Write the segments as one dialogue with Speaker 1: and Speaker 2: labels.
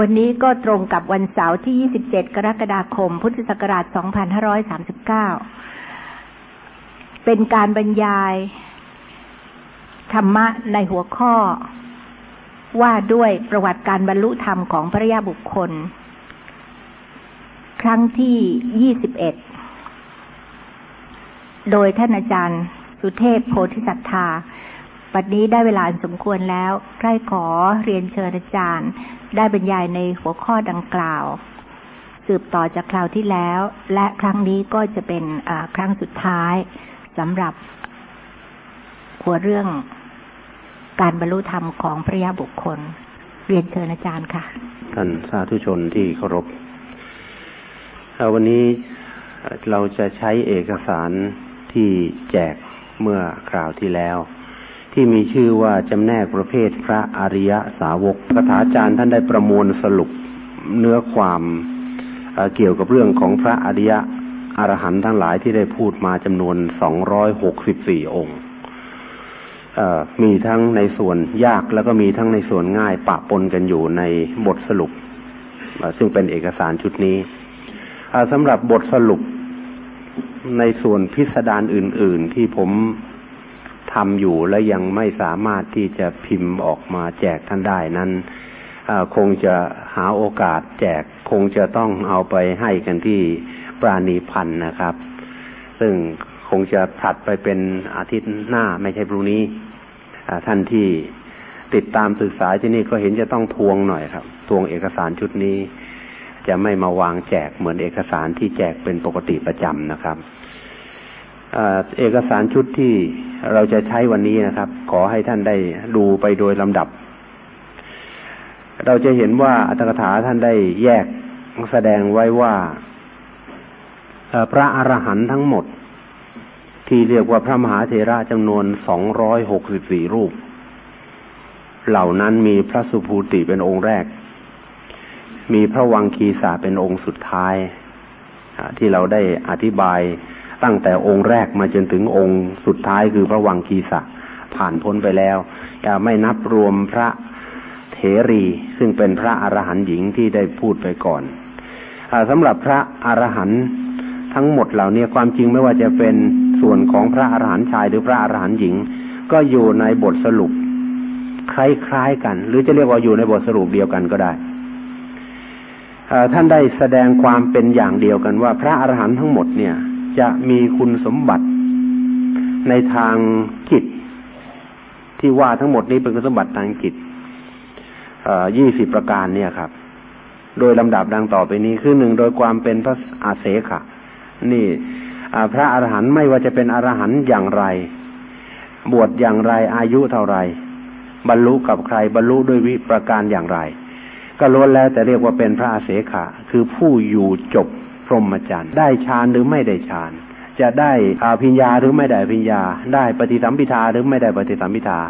Speaker 1: วันนี้ก็ตรงกับวันเสาร์ที่ 27 กรกฎาคม พุทธศักราช 2539 เป็นการบรรยาย ธรรมะในหัวข้อ ว่าด้วยประวัติการบรรลุธรรมของพระยาบุคคล ครั้งที่ 21 โดยท่านอาจารย์สุเทพโพธิสัตธาปัจนี้ได้เวลาสมควรแล้วใกล้ขอเรียนเชิญอาจารย์ ได้บรรยายในหัวข้อดังกล่าว สืบต่อจากคราวที่แล้ว และครั้งนี้ก็จะเป็นครั้งสุดท้ายสำหรับหัวเรื่องการบรรลุธรรมของพระยาบุคคล เรียนเชิญอาจารย์ค่ะ
Speaker 2: ท่านสาธุชนที่เคารพวันนี้เราจะใช้เอกสารที่แจกเมื่อคราวที่แล้ว ที่มีชื่อว่าจำแนกประเภทพระอริยสาวกคาถาจารย์ท่านได้ประมวลสรุปเนื้อความเกี่ยวกับเรื่องของพระอริยอรหันต์ทั้งหลายที่ได้พูดมาจำนวนสองร้อยหกสิบสี่องค์มีทั้งในส่วนยากแล้วก็มีทั้งในส่วนง่ายปะปนกันอยู่ในบทสรุป ซึ่งเป็นเอกสารชุดนี้สำหรับบทสรุปในส่วนพิสดารอื่น ๆ ที่ผม ทำอยู่และยังไม่สามารถที่จะพิมพ์ออกมาแจกท่านได้นั้นคงจะหาโอกาสแจกคงจะต้องเอาไปให้กันที่ปราณีพันธ์นะครับ ซึ่งคงจะผัดไปเป็นอาทิตย์หน้าไม่ใช่พรุ่งนี้ท่านที่ติดตามศึกษาที่นี่ก็เห็นจะต้องทวงหน่อยครับ ทวงเอกสารชุดนี้ จะไม่มาวางแจกเหมือนเอกสารที่แจกเป็นปกติประจำนะครับ เอกสารชุดที่เราจะใช้วันนี้นะครับ ขอให้ท่านได้ดูไปโดยลำดับ เราจะเห็นว่าอัตถกถาท่านได้แยกแสดงไว้ว่าพระอรหันต์ทั้งหมด ที่เรียกว่าพระมหาเถระจำนวนสองร้อยหกสิบสี่รูป เหล่านั้นมีพระสุภูติเป็นองค์แรก มีพระวังคีสาเป็นองค์สุดท้ายที่เราได้อธิบาย ตั้งแต่องค์แรกมาจนถึงองค์สุดท้ายคือพระวังคีสะผ่านพ้นไปแล้วจะไม่นับรวมพระเถรี ซึ่งเป็นพระอรหันต์หญิงที่ได้พูดไปก่อนอสำหรับพระอรหันต์ทั้งหมดเหล่านี้ความจริงไม่ว่าจะเป็นส่วนของพระอรหันต์ชายหรือพระอรหันต์หญิง ก็อยู่ในบทสรุป คล้ายๆกัน หรือจะเรียกว่าอยู่ในบทสรุปเดียวกันก็ได้ท่านได้แสดงความเป็นอย่างเดียวกันว่า พระอรหันต์ทั้งหมดเนี่ย จะมีคุณสมบัติ ในทางจิต ที่ว่าทั้งหมดนี้เป็นคุณสมบัติทางจิตยี่สิบประการเนี่ยครับ โดยลำดับดังต่อไปนี้คือหนึ่งโดยความเป็นพระอาเสขะนี่พระอรหันต์ไม่ว่าจะเป็นอรหันต์อย่างไร บวชอย่างไรอายุเท่าไร บรรลุกับใครบรรลุด้วยวิประการอย่างไร ก็ล้วนแล้วแต่เรียกว่าเป็นพระอาเสขะคือผู้อยู่จบ รหมจรรย์ได้ฌานหรือไม่ได้ฌาน จะได้อาพิญญาหรือไม่ได้พิญญา ได้ปฏิสัมพิทาหรือไม่ได้ปฏิสัมพิทา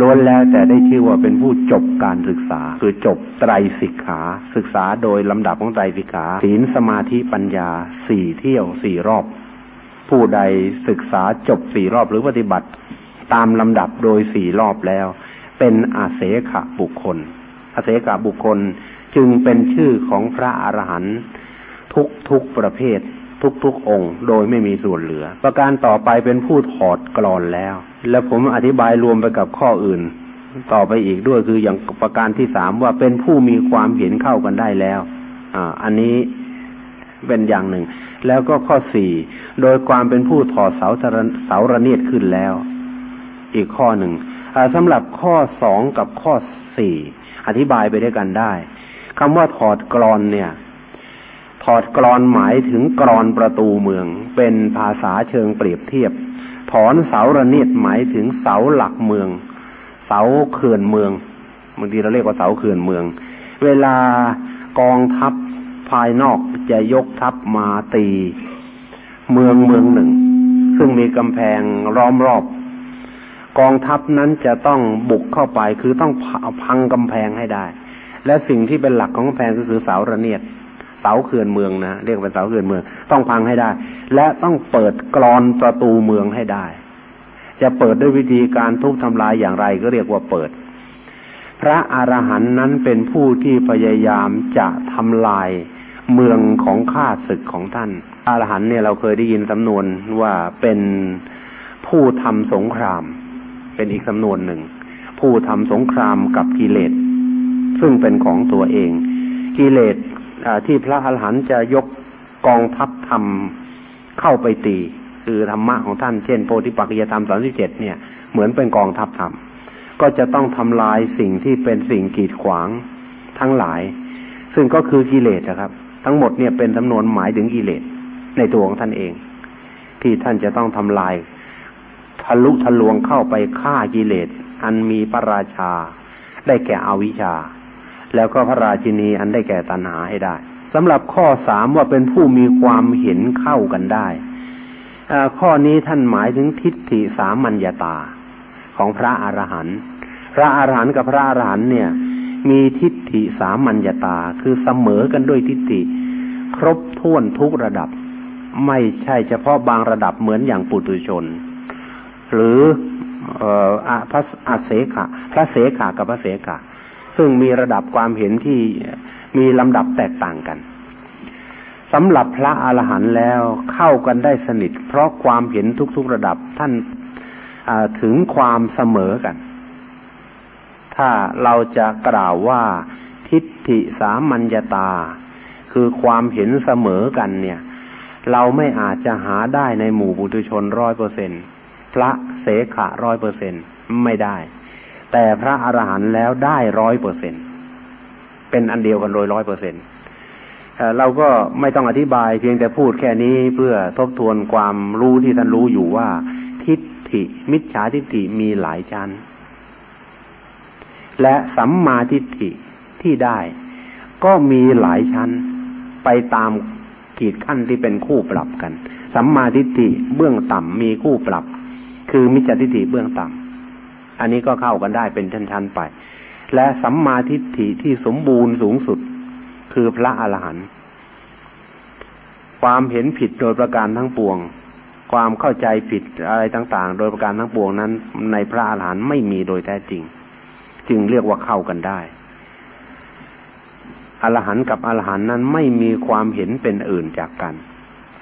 Speaker 2: ล้วนแล้วแต่ได้ชื่อว่าเป็นผู้จบการศึกษา คือจบไตรสิกขา ศึกษาโดยลำดับของไตรสิกขาศีลสมาธิปัญญาสี่เที่ยวสี่รอบ ผู้ใดศึกษาจบสี่รอบหรือปฏิบัติ ตามลำดับโดยสี่รอบแล้ว เป็นอาเสขบุคคลอาเสขบุคคลจึงเป็นชื่อของพระอรหันต์ ทุกทุกประเภท ทุกทุกองค์ โดยไม่มีส่วนเหลือ ประการต่อไปเป็นผู้ถอดกรอนแล้ว และผมอธิบายรวมไปกับข้ออื่น ต่อไปอีกด้วยคืออย่างประการที่สามว่าเป็นผู้มีความเห็นเข้ากันได้แล้ว อ่า อันนี้เป็นอย่างหนึ่ง แล้วก็ข้อสี่โดยความเป็นผู้ถอดเสาเสาระเนียดขึ้นแล้ว อีกข้อหนึ่งสำหรับข้อสองกับข้อสี่อธิบายไปด้วยกันได้คำว่าถอดกรอนเนี่ย ถอดกรอนหมายถึงกรอนประตูเมือง เป็นภาษาเชิงเปรียบเทียบ ถอนเสาระเนียดหมายถึงเสาหลักเมือง เสาเขื่อนเมืองบางทีเราเรียกว่าเสาเขื่อนเมือง เวลากองทัพภายนอกจะยกทัพมาตี เมืองเมืองหนึ่ง ซึ่งมีกำแพงล้อมรอบ กองทัพนั้นจะต้องบุกเข้าไปคือต้องพังกำแพงให้ได้ และสิ่งที่เป็นหลักของกำแพงก็คือเสาระเนียด เสาเขื่อนเมืองนะเรียกเป็นเสาเขื่อนเมือง ต้องพังให้ได้ และต้องเปิดกรอนประตูเมืองให้ได้ จะเปิดด้วยวิธีการทุบทำลายอย่างไรก็เรียกว่าเปิด พระอรหันต์นั้นเป็นผู้ที่พยายามจะทำลายเมืองของข้าศึกของท่าน อรหันต์เนี่ยเราเคยได้ยินสำนวนว่าเป็นผู้ทำสงคราม เป็นอีกสำนวนหนึ่ง ผู้ทำสงครามกับกิเลสซึ่งเป็นของตัวเอง กิเลส ที่พระอรหันต์จะยกกองทัพธรรมเข้าไปตี คือธรรมะของท่านเช่นโพธิปัจจยธรรมสามสิบเจ็ดเนี่ยเหมือนเป็นกองทัพธรรม ก็จะต้องทำลายสิ่งที่เป็นสิ่งกีดขวางทั้งหลาย ซึ่งก็คือกิเลสนะครับ ทั้งหมดเนี่ยเป็นจำนวนหมายถึงกิเลสในตัวของท่านเอง ที่ท่านจะต้องทำลายทะลุทะลวงเข้าไปฆ่ากิเลสอันมีพระราชา ได้แก่อวิชชา แล้วก็พระราชินีอันได้แก่ตัณหาให้ได้สำหรับข้อสามว่าเป็นผู้มีความเห็นเข้ากันได้ข้อนี้ท่านหมายถึงทิฏฐิสามัญญาตาของพระอรหันต์พระอรหันต์กับพระอรหันต์เนี่ย มีทิฏฐิสามัญญาตาคือเสมอกันด้วยทิฏฐิ ครบถ้วนทุกระดับ ไม่ใช่เฉพาะบางระดับเหมือนอย่างปุถุชน หรือพระเสขะพระเสขะกับพระเสขะ ซึ่งมีระดับความเห็นที่มีลำดับแตกต่างกันสำหรับพระอรหันต์แล้วเข้ากันได้สนิท เพราะความเห็นทุกๆระดับท่านถึงความเสมอกัน ถ้าเราจะกล่าวว่าทิฏฐิสามัญญาตา คือความเห็นเสมอกันเนี่ย เราไม่อาจจะหาได้ในหมู่บุตุชนร้อยเปอร์เซ็นพระเสขะร้อยเปอร์เซ็นไม่ได้ แต่พระอรหันต์แล้วได้ร้อยเปอร์เซ็นต์เป็นอันเดียวกันโดยร้อยเปอร์เซ็นต์เราก็ไม่ต้องอธิบายเพียงแต่พูดแค่นี้เพื่อทบทวนความรู้ที่ท่านรู้อยู่ว่า ทิฏฐิ มิจฉาทิฏฐิมีหลายชั้น และสัมมาทิฏฐิที่ได้ ก็มีหลายชั้นไปตามขีดขั้นที่เป็นคู่ปรับกัน สัมมาทิฏฐิเบื้องต่ำมีคู่ปรับ คือมิจฉาทิฏฐิเบื้องต่ำ อันนี้ก็เข้ากันได้เป็นชั้นๆไป และสัมมาทิฏฐิที่สมบูรณ์สูงสุดคือพระอรหันต์ความเห็นผิดโดยประการทั้งปวง ความเข้าใจผิดอะไรต่าง ๆ โดยประการทั้งปวงนั้น ในพระอรหันต์ไม่มีโดยแท้จริง จึงเรียกว่าเข้ากันได้อรหันต์กับอรหันต์นั้นไม่มีความเห็นเป็นอื่นจากกัน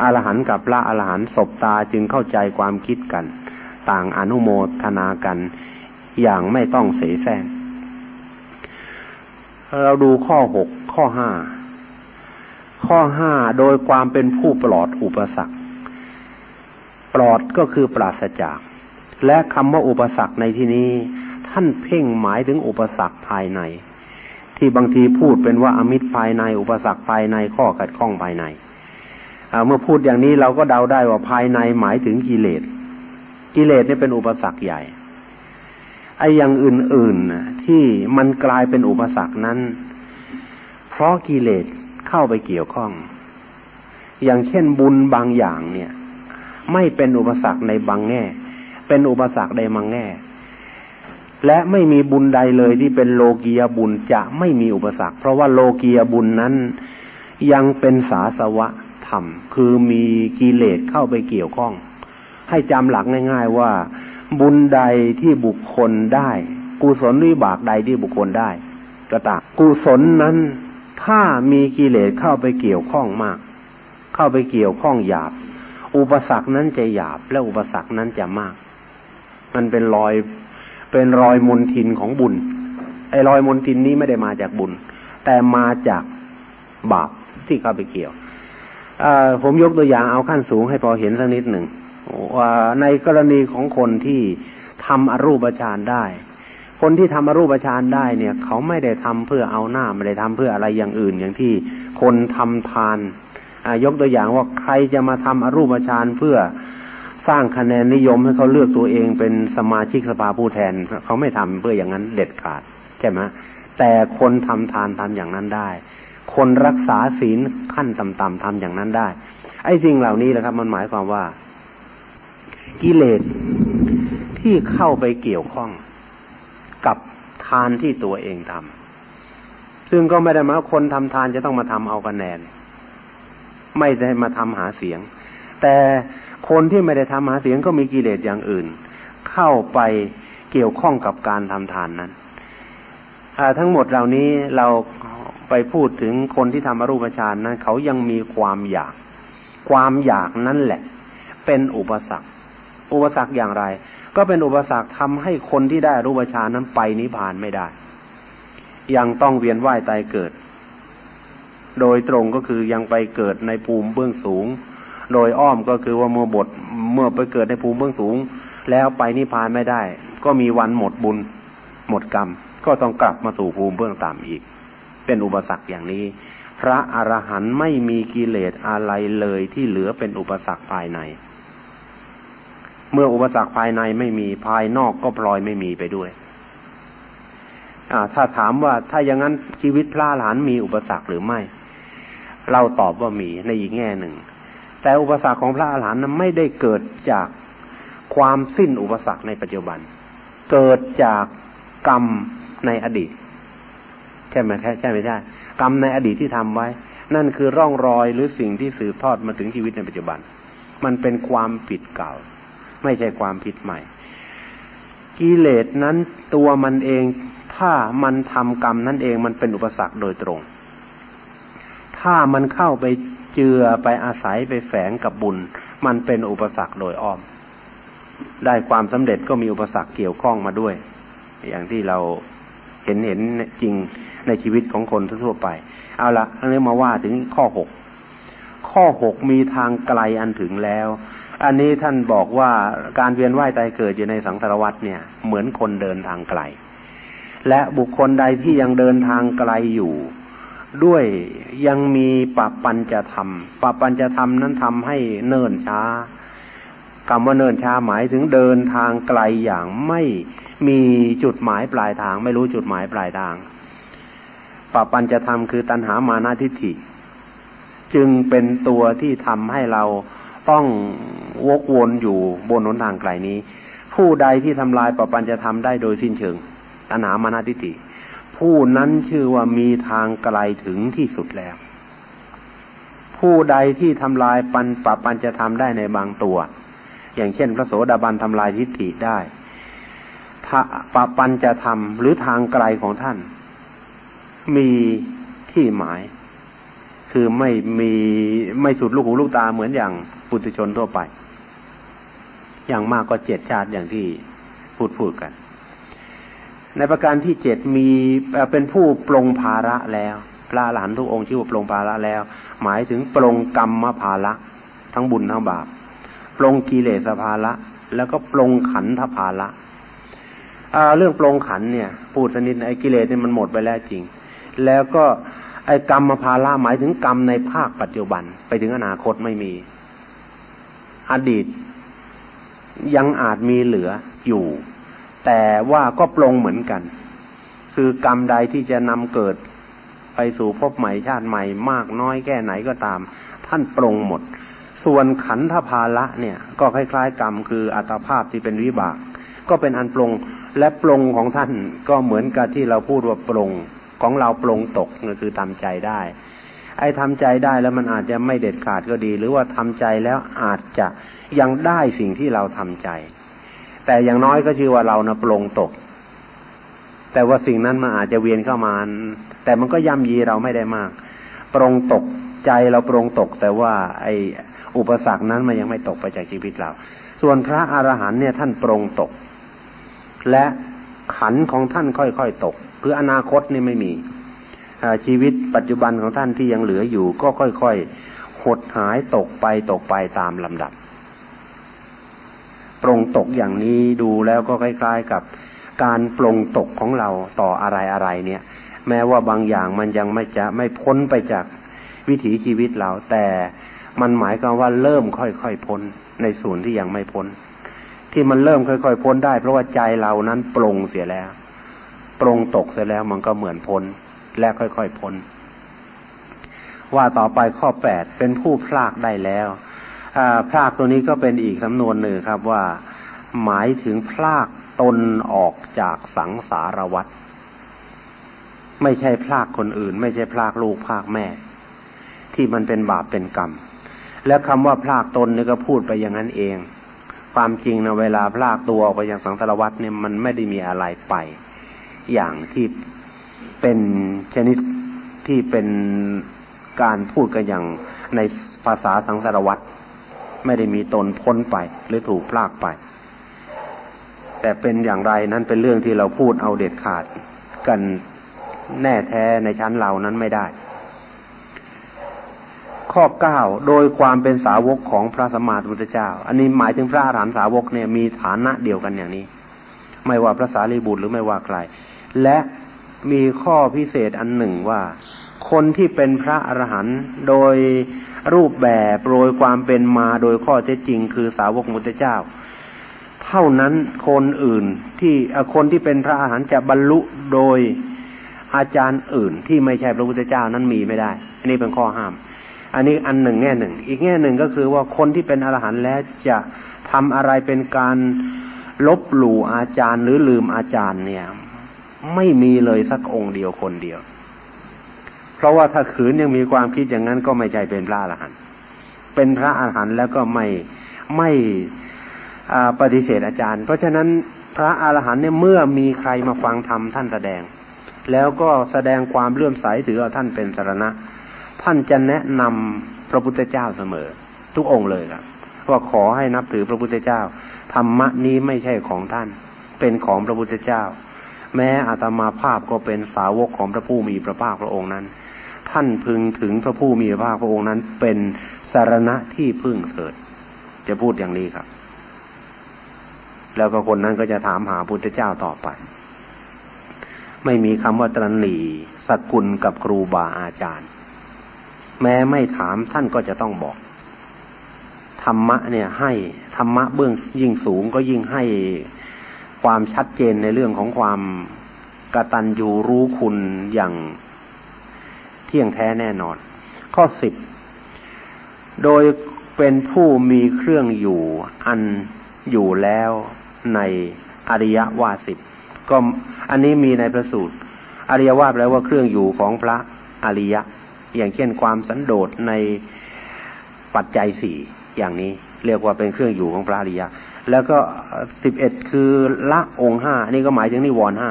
Speaker 2: อรหันต์กับพระอรหันต์ศบตาจึงเข้าใจความคิดกัน ต่างอนุโมทนากัน อย่างไม่ต้องเสแสร้ง เราดูข้อหกข้อห้าข้อห้าโดยความเป็นผู้ปลอดอุปสรรค ปลอดก็คือปราศจาก และคำว่าอุปสรรคในที่นี้ ท่านเพ่งหมายถึงอุปสรรคภายใน ที่บางทีพูดเป็นว่าอมิตรภายใน อุปสรรคภายในข้อขัดข้องภายในเมื่อพูดอย่างนี้เราก็เดาได้ว่าภายในหมายถึงกิเลส กิเลสนี่เป็นอุปสรรคใหญ่ ไอ้อย่างอื่นๆที่มันกลายเป็นอุปสรรคนั้น เพราะกิเลสเข้าไปเกี่ยวข้อง อย่างเช่นบุญบางอย่างเนี่ย ไม่เป็นอุปสรรคในบางแง่ เป็นอุปสรรคในบางแง่ และไม่มีบุญใดเลยที่เป็นโลกียบุญจะไม่มีอุปสรรค เพราะว่าโลกียบุญนั้นยังเป็นสาสวะธรรม คือมีกิเลสเข้าไปเกี่ยวข้อง ให้จำหลักง่าย ๆว่า บุญใดที่บุคคลได้ กุศลวิบากใดที่บุคคลได้ก็ตามกุศลนั้น ถ้ามีกิเลสเข้าไปเกี่ยวข้องมาก เข้าไปเกี่ยวข้องหยาบ อุปสรรคนั้นจะหยาบ และอุปสรรคนั้นจะมาก มันเป็นรอยเป็นรอยมนทินของบุญ ไอ้รอยมนทินนี้ไม่ได้มาจากบุญ แต่มาจากบาปที่เข้าไปเกี่ยวผมยกตัวอย่างเอาขั้นสูงให้พอเห็นสักนิดหนึ่ง ในกรณีของคนที่ทำอรูปฌานได้ คนที่ทำอรูปฌานได้เนี่ย เขาไม่ได้ทำเพื่อเอาหน้าไม่ได้ทำเพื่ออะไรอย่างอื่น อย่างที่คนทำทานยกตัวอย่างว่าใครจะมาทำอรูปฌานเพื่อสร้างคะแนนนิยมให้เขาเลือกตัวเองเป็นสมาชิกสภาผู้แทน เขาไม่ทำเพื่ออย่างนั้นเด็ดขาดใช่ไหมแต่คนทำทานทำอย่างนั้นได้ คนรักษาศีลขั้นต่ำๆทำอย่างนั้นได้ ไอ้สิ่งเหล่านี้แหละครับ มันหมายความว่า กิเลสที่เข้าไปเกี่ยวข้องกับทานที่ตัวเองทำซึ่งก็ไม่ได้หมายว่าคนทำทานจะต้องมาทำเอาคะแนน ไม่ได้มาทำหาเสียง แต่คนที่ไม่ได้ทำหาเสียงก็มีกิเลสอย่างอื่น เข้าไปเกี่ยวข้องกับการทำทานนั้นทั้งหมดเหล่านี้เราไปพูดถึงคนที่ทำอรูปฌานนั้นเขายังมีความอยาก ความอยากนั่นแหละ เป็นอุปสรรค อุปสรรคอย่างไร ก็เป็นอุปสรรคทำให้คนที่ได้รูปฌานนั้นไปนิพพานไม่ได้ ยังต้องเวียนว่ายตายเกิด โดยตรงก็คือยังไปเกิดในภูมิเบื้องสูง โดยอ้อมก็คือว่าเมื่อบทเมื่อไปเกิดในภูมิเบื้องสูง แล้วไปนิพพานไม่ได้ ก็มีวันหมดบุญ หมดกรรม ก็ต้องกลับมาสู่ภูมิเบื้องต่ำอีก เป็นอุปสรรคอย่างนี้พระอรหันต์ไม่มีกิเลสอะไรเลยที่เหลือเป็นอุปสรรคภายใน เมื่ออุปสรรคภายในไม่มีภายนอกก็พลอยไม่มีไปด้วยถ้าถามว่าถ้าอย่างนั้นชีวิตพระอรหันต์มีอุปสรรคหรือไม่ เราตอบว่ามีในอีกแง่หนึ่ง แต่อุปสรรคของพระอรหันต์นั้นไม่ได้เกิดจากความสิ้นอุปสรรคในปัจจุบัน เกิดจากกรรมในอดีต ใช่ไหมใช่ไม่ใช่กรรมในอดีตที่ทำไว้ นั่นคือร่องรอยหรือสิ่งที่สืบทอดมาถึงชีวิตในปัจจุบัน มันเป็นความผิดเก่า ไม่ใช่ความผิดใหม่ กิเลสนั้นตัวมันเอง ถ้ามันทำกรรมนั่นเองมันเป็นอุปสรรคโดยตรง ถ้ามันเข้าไปเจือไปอาศัยไปแฝงกับบุญ มันเป็นอุปสรรคโดยอ้อม ได้ความสำเร็จก็มีอุปสรรคเกี่ยวข้องมาด้วย อย่างที่เราเห็นเห็นจริงในชีวิตของคนทั่วไป เอาละอันนี้มาว่าถึงข้อหกข้อหกมีทางไกลอันถึงแล้ว อันนี้ท่านบอกว่าการเวียนว่ายตายเกิดอยู่ในสังสารวัฏเนี่ย เหมือนคนเดินทางไกล และบุคคลใดที่ยังเดินทางไกลอยู่ ด้วยยังมีปรับปัญจะทำปรับปัญจะทำนั้นทำให้เนิ่นช้าคำว่าเนิ่นช้าหมายถึงเดินทางไกลอย่างไม่มีจุดหมายปลายทาง ไม่รู้จุดหมายปลายทางปปัญจะทำคือตัณหามานาทิฏฐิ จึงเป็นตัวที่ทำให้เรา ต้องวกวนอยู่บนหนทางไกลนี้ ผู้ใดที่ทำลายปปัญจะทำได้โดยสิ้นเชิงตัณหามานาทิฏฐิผู้นั้นชื่อว่ามีทางไกลถึงที่สุดแล้ว ผู้ใดที่ทำลายปัญปปัญจะทำได้ในบางตัว อย่างเช่น พระโสดาบันทำลายทิฏฐิได้ปปัญจะทำหรือทางไกลของท่าน มีที่หมาย คือไม่มีไม่สุดลูกหูลูกตาเหมือนอย่าง ปุถุชนทั่วไป อย่างมากก็เจ็ดชาติอย่างที่พูดพูดกัน ในประการที่เจ็ดมีเป็นผู้ปรงภาระแล้ว พระหลานทุกองค์ชื่อว่าปรงภาระแล้ว หมายถึงปรงกรรมภาระทั้งบุญทั้งบาปปรงกิเลสภาระ แล้วก็ปรงขันธภาระเรื่องปรงขันเนี่ย พูดสนิทไอ้กิเลสเนี่ยมันหมดไปแล้วจริง แล้วก็ไอ้กรรมภาระหมายถึงกรรมในภาคปัจจุบัน ไปถึงอนาคตไม่มี อดีต ยังอาจมีเหลืออยู่ แต่ว่าก็ปรงเหมือนกัน คือกรรมใดที่จะนำเกิดไปสู่พบใหม่ชาติใหม่มากน้อยแค่ไหนก็ตาม ท่านปรงหมด ส่วนขันธภาระเนี่ย ก็คล้ายๆ กรรมคืออัตภาพที่เป็นวิบาก ก็เป็นอันปรงและปรงของท่านก็เหมือนกับที่เราพูดว่าปรงของเราปรงตกก็คือทำใจได้ ไอ้ทำใจได้แล้วมันอาจจะไม่เด็ดขาดก็ดี หรือว่าทำใจแล้วอาจจะยังได้สิ่งที่เราทำใจ แต่อย่างน้อยก็ชื่อว่าเรานะปรงตก แต่ว่าสิ่งนั้นมันอาจจะเวียนเข้ามา แต่มันก็ย่ำยีเราไม่ได้มาก ปรงตกใจเราปรงตก แต่ว่าไอ้อุปสรรคนั้นมันยังไม่ตกไปจากชีวิตเรา ส่วนพระอรหันต์เนี่ยท่านปรงตก และขันของท่านค่อยๆตก คืออนาคตนี่ไม่มี ชีวิตปัจจุบันของท่านที่ยังเหลืออยู่ ก็ค่อยๆหดหายตกไปตกไปตามลำดับ ปรงตกอย่างนี้ดูแล้วก็คล้าย ๆ กับการปรงตกของเราต่ออะไรอะไรเนี่ย แม้ว่าบางอย่างมันยังไม่จะไม่พ้นไปจากวิถีชีวิตเรา แต่มันหมายความว่าเริ่มค่อยๆพ้นในส่วนที่ยังไม่พ้น ที่มันเริ่มค่อยๆพ้นได้ เพราะว่าใจเรานั้นปรงเสียแล้วปรงตกเสร็จแล้วมันก็เหมือนพ้น และค่อยๆพ้นว่าต่อไปข้อแปดเป็นผู้พลากได้แล้วพลากตัวนี้ก็เป็นอีกสำนวนหนึ่งครับว่า หมายถึงพลากตนออกจากสังสารวัฏไม่ใช่พลากคนอื่น ไม่ใช่พลากลูกพลากแม่ ที่มันเป็นบาปเป็นกรรม และคำว่าพลากตนนี่ก็พูดไปอย่างนั้นเอง ความจริงนะเวลาพลากตัวออกไปอย่างสังสารวัฏเนี่ยมันไม่ได้มีอะไรไป อย่างที่ เป็นชนิดที่เป็นการพูดกันอย่างในภาษาสังสารวัตรไม่ได้มีตนพ้นไปหรือถูกพลากไป แต่เป็นอย่างไรนั้นเป็นเรื่องที่เราพูดเอาเด็ดขาดกันแน่แท้ในชั้นเรานั้นไม่ได้ ข้อเก้าโดยความเป็นสาวกของพระสมมาพุทธเจ้า อันนี้หมายถึงพระอรหันตสาวกเนี่ยมีฐานะเดียวกันอย่างนี้ ไม่ว่าพระสารีบุตรหรือไม่ว่าใคร และ มีข้อพิเศษอันหนึ่งว่า คนที่เป็นพระอรหันต์โดยรูปแบบโดยความเป็นมาโดยข้อเท็จจริง คือสาวกมุตเจ้า เท่านั้นคนอื่นที่คนที่เป็นพระอรหันต์จะบรรลุโดยอาจารย์อื่นที่ไม่ใช่พระพุทธเจ้านั้นมีไม่ได้ อันนี้เป็นข้อห้าม อันนี้อันหนึ่งแง่หนึ่ง อีกแง่หนึ่งก็คือว่าคนที่เป็นอรหันต์แล้วจะทำอะไรเป็นการลบหลู่อาจารย์หรือลืมอาจารย์เนี่ย ไม่มีเลยสักองค์เดียวคนเดียว เพราะว่าถ้าขืนยังมีความคิดอย่างนั้นก็ไม่ใช่เป็นพระอรหันต์เป็นพระอรหันต์แล้วก็ไม่ไม่ปฏิเสธอาจารย์ เพราะฉะนั้นพระอรหันต์เนี่ยเมื่อมีใครมาฟังธรรมท่านแสดง แล้วก็แสดงความเลื่อมใสถือว่าท่านเป็นสารณะ ท่านจะแนะนำพระพุทธเจ้าเสมอ ทุกองค์เลยครับว่าขอให้นับถือพระพุทธเจ้าธรรมะนี้ไม่ใช่ของท่าน เป็นของพระพุทธเจ้า แม้อาตมาภาพก็เป็นสาวกของพระผู้มีพระภาคพระองค์นั้น ท่านพึงถึงพระผู้มีพระภาคพระองค์นั้น เป็นสารณะที่พึ่งเถิด จะพูดอย่างนี้ครับ แล้วก็คนนั้นก็จะถามหาพุทธเจ้าต่อไป ไม่มีคำว่าตรันหลีสกุลกับครูบาอาจารย์ แม้ไม่ถามท่านก็จะต้องบอกธรรมะเนี่ยให้ธรรมะเบื้องยิ่งสูงก็ยิ่งให้ ความชัดเจนในเรื่องของความกตัญญูรู้คุณอย่างเที่ยงแท้แน่นอน ข้อสิบโดยเป็นผู้มีเครื่องอยู่อันอยู่แล้วในอริยวาสิบก็อันนี้มีในประสูตร อริยวาแปลว่าเครื่องอยู่ของพระอริยะ อย่างเช่นความสันโดษในปัจจัยสี่อย่างนี้ เรียกว่าเป็นเครื่องอยู่ของพระอริยะ แล้วก็สิบเอ็ดคือละองค์ห้านี่ก็หมายถึงนิวรณ์ห้า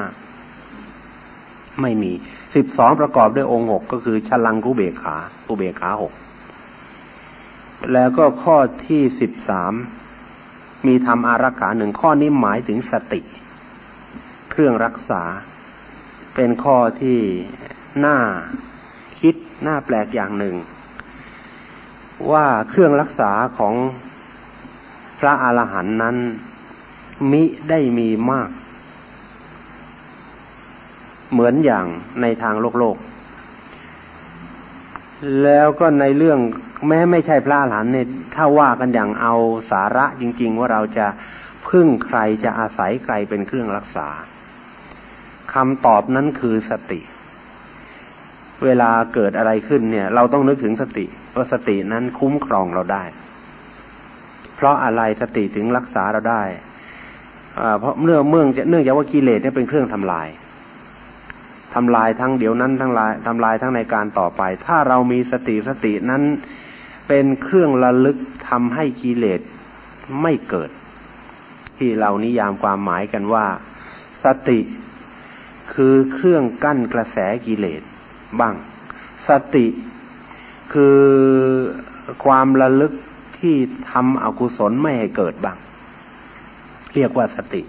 Speaker 2: ไม่มีสิบสองประกอบด้วยองค์หกก็คือฉลังกุเบขากุเบขาหกแล้วก็ข้อที่สิบสามมีธรรมอารักขาหนึ่งข้อนี้หมายถึงสติ เครื่องรักษา เป็นข้อที่น่าคิดน่าแปลกอย่างหนึ่ง ว่าเครื่องรักษาของ พระอรหันต์นั้น มิได้มีมาก เหมือนอย่างในทางโลกโลก แล้วก็ในเรื่องแม้ไม่ใช่พระอรหันต์เนี่ยถ้าว่ากันอย่างเอาสาระจริง ๆ ว่าเราจะพึ่งใครจะอาศัยใครเป็นเครื่องรักษาคำตอบนั้นคือสติ เวลาเกิดอะไรขึ้นเนี่ย เราต้องนึกถึงสติว่าสตินั้นคุ้มครองเราได้ เพราะอะไรสติถึงรักษาเราได้เพราะเนื่องเมื่องเนื่องจากว่ากิเลสเนี่ยเป็นเครื่องทำลายทำลายทั้งเดี๋ยวนั้นทั้งลายทำลายทั้งในการต่อไป ถ้าเรามีสติสตินั้นเป็นเครื่องระลึกทำให้กิเลสไม่เกิด ที่เรานิยามความหมายกันว่า สติคือเครื่องกั้นกระแสกิเลสบ้าง สติคือความระลึก ที่ทำอกุศลไม่ให้เกิดบ้าง เรียกว่าสติ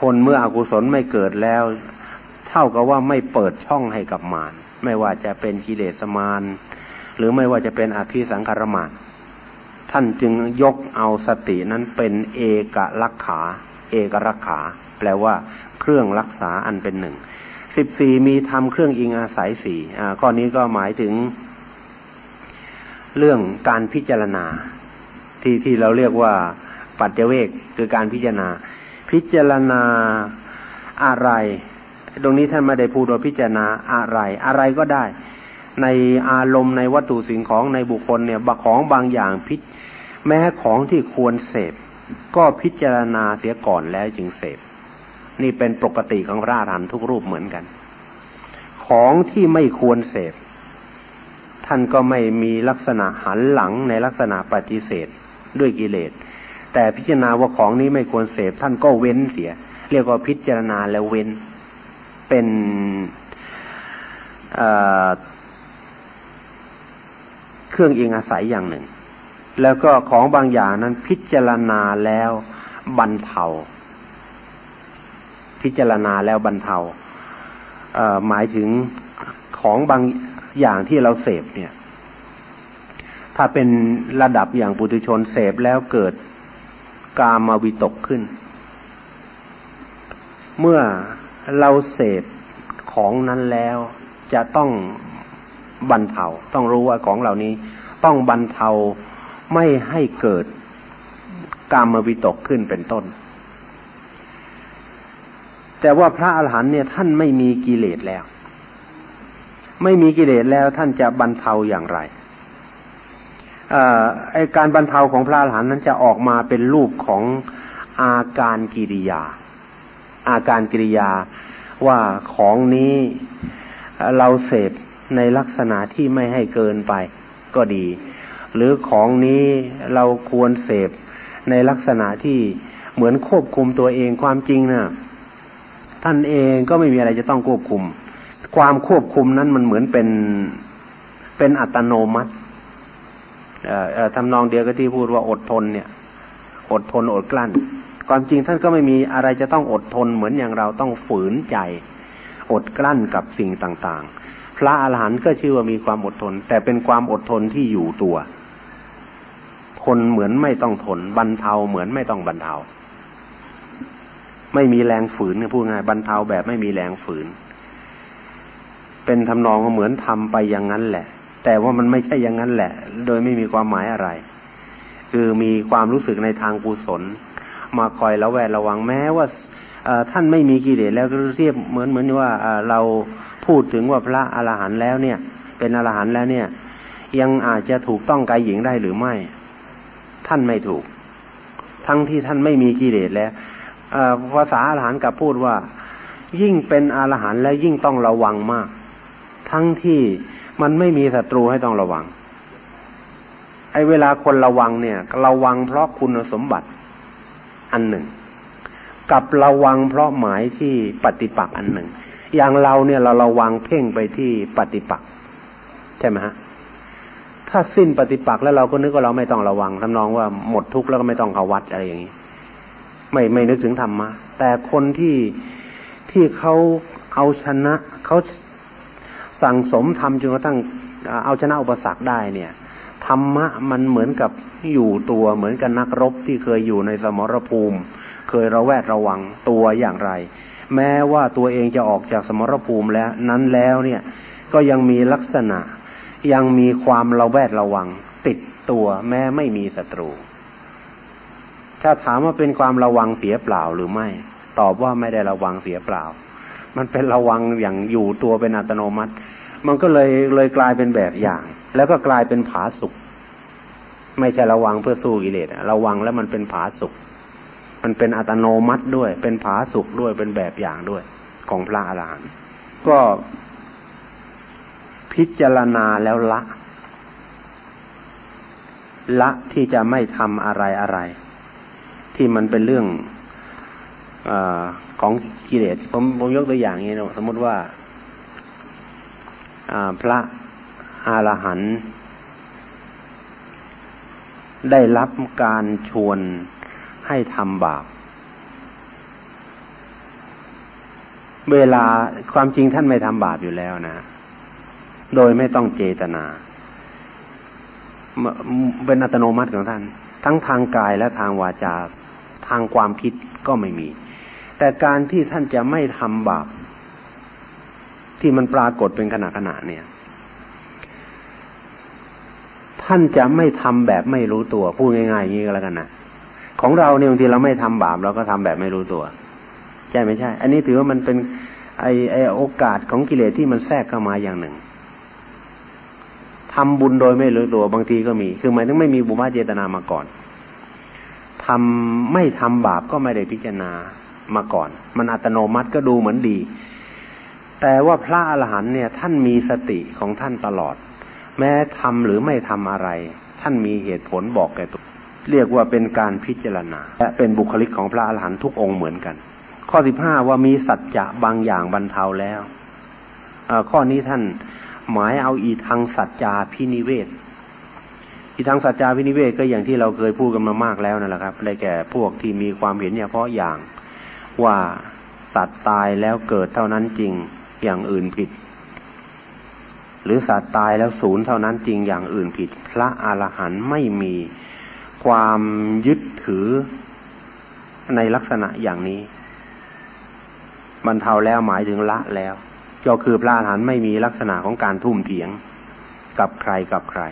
Speaker 2: คนเมื่ออกุศลไม่เกิดแล้ว เท่ากับว่าไม่เปิดช่องให้กับมารไม่ว่าจะเป็นกิเลสมารหรือไม่ว่าจะเป็นอภิสังขารมารท่านจึงยกเอาสตินั้นเป็นเอกลักขา เอกรักขา แปลว่าเครื่องรักษาอันเป็นหนึ่งสิบสี่มีทำเครื่องอิงอาศัยสี่ข้อนี้ก็หมายถึง เรื่องการพิจารณา ที่ที่เราเรียกว่า ปัจเจเวกคือการพิจารณา พิจารณาอะไร ตรงนี้ท่านไม่ได้พูดโดยพิจารณาอะไร อะไรก็ได้ ในอารมณ์ในวัตถุสิ่งของในบุคคลเนี่ยบของบางอย่างพิจแม้ของที่ควรเสพ ก็พิจารณาเสียก่อนแล้วจึงเสพ นี่เป็นปกติของพระอรหันต์ทุกรูปเหมือนกัน ของที่ไม่ควรเสพ ท่านก็ไม่มีลักษณะหันหลังในลักษณะปฏิเสธด้วยกิเลส แต่พิจารณาว่าของนี้ไม่ควรเสพท่านก็เว้นเสีย เรียกว่าพิจารณาแล้วเว้น เป็นเครื่องอิงอาศัยอย่างหนึ่ง แล้วก็ของบางอย่างนั้นพิจารณาแล้วบรรเทา พิจารณาแล้วบรรเทาหมายถึงของบาง อย่างที่เราเสพเนี่ย ถ้าเป็นระดับอย่างปุถุชนเสพแล้วเกิดกามาวิตกขึ้น เมื่อเราเสพของนั้นแล้วจะต้องบรรเทาต้องรู้ว่าของเหล่านี้ต้องบรรเทาไม่ให้เกิดกามวิตกขึ้นเป็นต้น แต่ว่าพระอาหารหันต์เนี่ยท่านไม่มีกิเลสแล้ว ไม่มีกิเลสแล้วท่านจะบรรเทาอย่างไรอไอการบรรเทาของพระอาหารหันต์นั้นจะออกมาเป็นรูปของอาการกิริยา อาการกิริยาว่าของนี้เราเสพในลักษณะที่ไม่ให้เกินไปก็ดี หรือของนี้เราควรเสพในลักษณะที่เหมือนควบคุมตัวเองความจริงนะท่านเองก็ไม่มีอะไรจะต้องควบคุม ความควบคุมนั้นมันเหมือนเป็นเป็นอัตโนมัติทำนองเดียวกับที่พูดว่าอดทนเนี่ย อดทนอดกลั้น ความจริงท่านก็ไม่มีอะไรจะต้องอดทนเหมือนอย่างเราต้องฝืนใจ อดกลั้นกับสิ่งต่างๆ พระอาหารหันต์ก็ชื่อว่ามีความอดทน แต่เป็นความอดทนที่อยู่ตัว ทนเหมือนไม่ต้องทนบรรเทาเหมือนไม่ต้องบรรเทา ไม่มีแรงฝืนพูดง่ายบรรเทาแบบไม่มีแรงฝืน เป็นทำนองเหมือนทำไปอย่างนั้นแหละ แต่ว่ามันไม่ใช่อย่างนั้นแหละ โดยไม่มีความหมายอะไร คือมีความรู้สึกในทางกุศล มาคอยระแวดระวังแม้ว่าท่านไม่มีกิเลสแล้วก็เทียบเหมือนเหมือนว่าเราพูดถึงว่าพระอรหันต์แล้วเนี่ย เป็นอรหันต์แล้วเนี่ย ยังอาจจะถูกต้องกายหญิงได้หรือไม่ ท่านไม่ถูก ทั้งที่ท่านไม่มีกิเลสแล้วภาษาอรหันต์กับพูดว่า ยิ่งเป็นอรหันต์แล้วยิ่งต้องระวังมาก ทั้งที่มันไม่มีศัตรูให้ต้องระวัง ไอ้เวลาคนระวังเนี่ย ระวังเพราะคุณสมบัติอันหนึ่ง กับระวังเพราะหมายที่ปฏิปักษ์อันหนึ่ง อย่างเราเนี่ยเราระวังเพ่งไปที่ปฏิปักษ์ใช่ไหมฮะถ้าสิ้นปฏิปักษ์แล้วเราก็นึกว่าเราไม่ต้องระวังทำนองว่าหมดทุกข์แล้วก็ไม่ต้องเข้าวัดอะไรอย่างนี้ ไม่ไม่นึกถึงธรรมะแต่คนที่ที่เขาเอาชนะเขา สั่งสมทำจนกระทั่งเอาชนะอุปสรรคได้เนี่ยธรรมะมันเหมือนกับอยู่ตัวเหมือนกับนักรบที่เคยอยู่ในสมรภูมิ เคยระแวดระวังตัวอย่างไร แม้ว่าตัวเองจะออกจากสมรภูมิแล้วนั้นแล้วเนี่ยก็ยังมีลักษณะ ยังมีความระแวดระวัง ติดตัวแม้ไม่มีศัตรู ถ้าถามว่าเป็นความระวังเสียเปล่าหรือไม่ ตอบว่าไม่ได้ระวังเสียเปล่า มันเป็นระวังอย่างอยู่ตัวเป็นอัตโนมัติ มันก็เลยเลยกลายเป็นแบบอย่าง แล้วก็กลายเป็นผาสุกไม่ใช่ระวังเพื่อสู้กิเลสระวังแล้วมันเป็นผาสุกมันเป็นอัตโนมัติด้วย เป็นผาสุกด้วยเป็นแบบอย่างด้วย ของพระอรหันต์ก็พิจารณาแล้วละ ละที่จะไม่ทำอะไรอะไร ที่มันเป็นเรื่อง อของกิเลสผมผมยกตัวอย่างนี้นะสมมติว่าพระอรหันต์ได้รับการชวนให้ทำบาป เวลาความจริงท่านไม่ทำบาปอยู่แล้วนะ โดยไม่ต้องเจตนา เป็นอัตโนมัติของท่าน ทั้งทางกายและทางวาจา ทางความคิดก็ไม่มี แต่การที่ท่านจะไม่ทำบาป ที่มันปรากฏเป็นขณะขณะเนี่ย ท่านจะไม่ทำแบบไม่รู้ตัว พูดง่ายๆอย่างนี้ก็แล้วกันนะของเราเนี่ยบางทีเราไม่ทำบาปเราก็ทำแบบไม่รู้ตัว ใช่ไม่ใช่ อันนี้ถือว่ามันเป็นไอไอโอกาสของกิเลสที่มันแทรกเข้ามาอย่างหนึ่งทำบุญโดยไม่รู้ตัวบางทีก็มี คือหมายถึงไม่มีบุญมาเจตนามาก่อนทำไม่ทำบาปก็ไม่ได้พิจารณา มาก่อน มันอัตโนมัติก็ดูเหมือนดี แต่ว่าพระอรหันต์เนี่ย ท่านมีสติของท่านตลอด แม้ทำหรือไม่ทำอะไร ท่านมีเหตุผลบอกแก่ตัวเรียกว่าเป็นการพิจารณา และเป็นบุคลิกของพระอรหันต์ทุกองค์เหมือนกัน ข้อสิบห้าว่ามีสัจจะบางอย่างบรรเทาแล้วข้อนี้ท่านหมายเอาอีทางสัจจาพินิเวศอีทางสัจจาพินิเวศก็อย่างที่เราเคยพูดกันมามากแล้วนั่นแหละครับได้แก่พวกที่มีความเห็นเฉพาะอย่าง ว่าสัตว์ตายแล้วเกิดเท่านั้นจริงอย่างอื่นผิด หรือสัตว์ตายแล้วศูนย์เท่านั้นจริงอย่างอื่นผิด พระอรหันต์ไม่มีความยึดถือในลักษณะอย่างนี้บรรเทาแล้วหมายถึงละแล้ว ก็คือพระอรหันต์ไม่มีลักษณะของการทุ่มเถียงกับใครกับใคร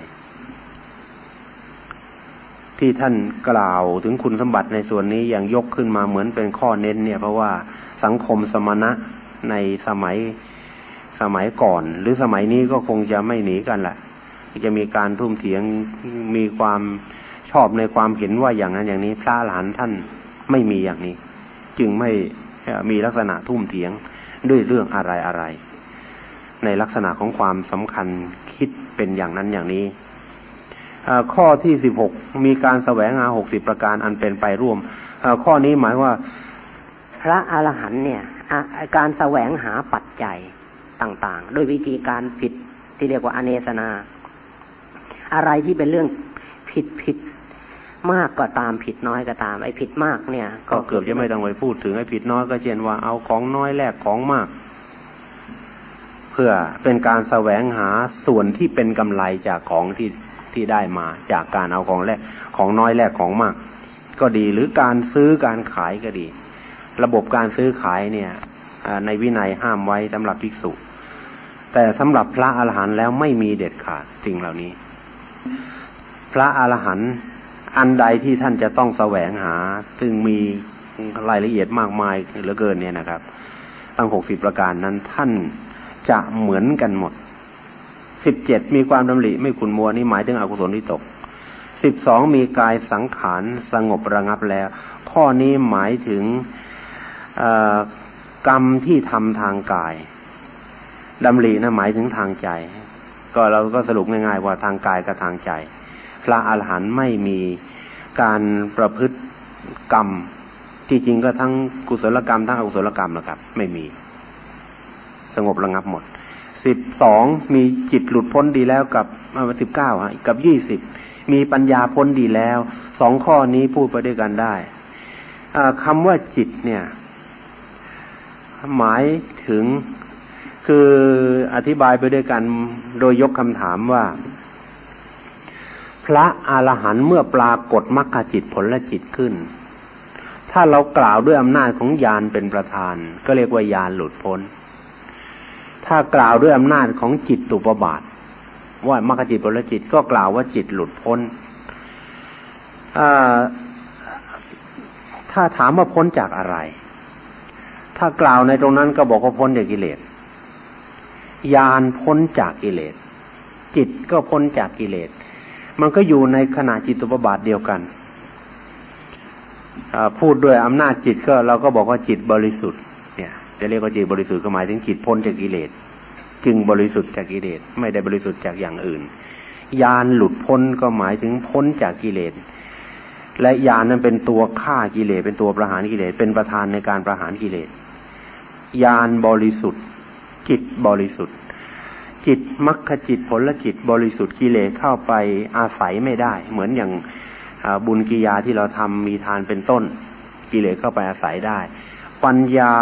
Speaker 2: ที่ท่านกล่าวถึงคุณสมบัติในส่วนนี้อย่างยกขึ้นมาเหมือนเป็นข้อเน้น เนี่ย เพราะว่าสังคมสมณะในสมัยสมัยก่อน หรือสมัยนี้ก็คงจะไม่หนีกันแหละจะมีการทุ่มเถียงมีความชอบในความเห็นว่าอย่างนั้นอย่างนี้พระหลานท่านไม่มีอย่างนี้ จึงไม่มีลักษณะทุ่มเถียงด้วยเรื่องอะไรอะไร ในลักษณะของความสำคัญคิดเป็นอย่างนั้นอย่างนี้ ข้อที่สิบหกมีการแสวงหาหกสิบประการอันเป็นไปร่วมข้อนี้หมายว่า
Speaker 3: พระอรหันต์เนี่ยการแสวงหาปัจจัยต่างๆโดยวิธีการผิดที่เรียกว่าอเนสนา อะไรที่เป็นเรื่องผิดผิดมากก็ตามผิดน้อยก็ตาม ไอ้ผิดมากเนี่ย
Speaker 2: ก็เกือบจะไม่ต้องไปพูดถึงไอ้ผิดน้อยก็เช่นว่าเอาของน้อยแลกของมาก เพื่อเป็นการแสวงหาส่วนที่เป็นกำไรจากของที่ ที่ได้มา จากการเอาของแลกของน้อยแลกของมาก ก็ดีหรือการซื้อการขายก็ดี ระบบการซื้อขายเนี่ยในวินัยห้ามไว้สำหรับภิกษุ แต่สำหรับพระอาหารหันต์แล้วไม่มีเด็ดขาดสิ่งเหล่านี้ พระอาหารหันต์อันใดที่ท่านจะต้องแสวงหา ซึ่งมีรายละเอียดมากมายเหลือเกินเนี่ยนะครับ ตั้งหกสิบประการนั้นท่านจะเหมือนกันหมด สิบเจ็ดมีความดำริไม่ขุนมัวนี่หมายถึงอกุศลที่ตกสิบสองมีกายสังขารสงบระงับแล้ว ข้อนี้หมายถึงกรรมที่ทำทางกายดำรินะหมายถึงทางใจ ก็เราก็สรุปง่ายๆว่าทางกายกับทางใจ พระอาหารหันต์ไม่มีการประพฤติกรรม ที่จริงก็ทั้งกุศลกรรมทั้งอกุศลกรรมนะครับ ไม่มี สงบระงับหมด สิบสองมีจิตหลุดพ้นดีแล้วกับสิบเก้ากับยี่สิบมีปัญญาพ้นดีแล้วสองข้อนี้พูดไปด้วยกันได้คำว่าจิตเนี่ย หมายถึงคืออธิบายไปด้วยกันโดยยกคำถามว่า พระอรหันต์เมื่อปรากฏมรรคจิตผลและจิตขึ้น ถ้าเรากล่าวด้วยอำนาจของญาณเป็นประธาน ก็เรียกว่าญาณหลุดพ้น ถ้ากล่าวด้วยอำนาจของจิตตุปบาท ว่ามรรคจิตผลจิตก็กล่าวว่าจิตหลุดพ้นถ้าถามว่าพ้นจากอะไร ถ้ากล่าวในตรงนั้นก็บอกว่าพ้นจากกิเลสญาณพ้นจากกิเลส จิตก็พ้นจากกิเลส มันก็อยู่ในขณะจิตตุปบาทเดียวกันพูดด้วยอำนาจจิตก็เราก็บอกว่าจิตบริสุทธิ์ จะเรียกว่าจิตบริสุทธิ์ก็หมายถึงจิตพ้นจากกิเลสจึงบริสุทธิ์จากกิเลสไม่ได้บริสุทธิ์จากอย่างอื่นญาณหลุดพ้นก็หมายถึงพ้นจากกิเลสและญาณนั้นเป็นตัวฆ่ากิเลสเป็นตัวประหารกิเลสเป็นประธานในการประหารกิเลสญาณบริสุทธิ์ จิตบริสุทธิ์ จิตมรรคจิตผลจิตบริสุทธิ์กิเลสเข้าไปอาศัยไม่ได้ เหมือนอย่างบุญกิยาที่เราทำมีทานเป็นต้น กิเลสเข้าไปอาศัยได้ ปัญญา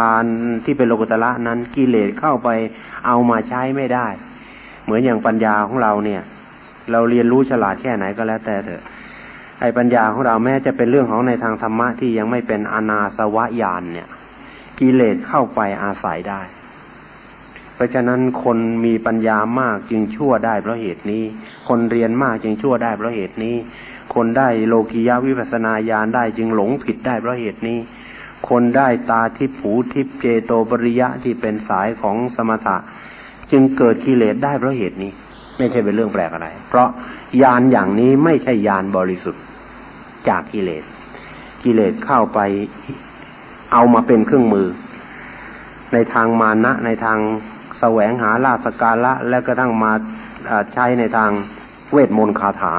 Speaker 2: ที่เป็นโลกุตละนั้นกิเลสเข้าไปเอามาใช้ไม่ได้ เหมือนอย่างปัญญาของเราเนี่ย เราเรียนรู้ฉลาดแค่ไหนก็แล้วแต่เถอะไอ้ปัญญาของเราแม้จะเป็นเรื่องของในทางธรรมะที่ยังไม่เป็นอนาสวะญาณเนี่ย กิเลสเข้าไปอาศัยได้ เพราะฉะนั้นคนมีปัญญามากจึงชั่วได้เพราะเหตุนี้ คนเรียนมากจึงชั่วได้เพราะเหตุนี้ คนได้โลกียาวิปัสนาญาณได้จึงหลงผิดได้เพราะเหตุนี้ คนได้ตาทิผูทิพเจโตปริยะที่เป็นสายของสมถะ จึงเกิดกิเลสได้เพราะเหตุนี้ ไม่ใช่เป็นเรื่องแปลกอะไร เพราะญาณอย่างนี้ไม่ใช่ญาณบริสุทธิ์จากกิเลส กิเลสเข้าไปเอามาเป็นเครื่องมือ ในทางมานะในทางแสวงหาลาสการะและกระทั่งมาใช้ในทางเวทมนต์คาถา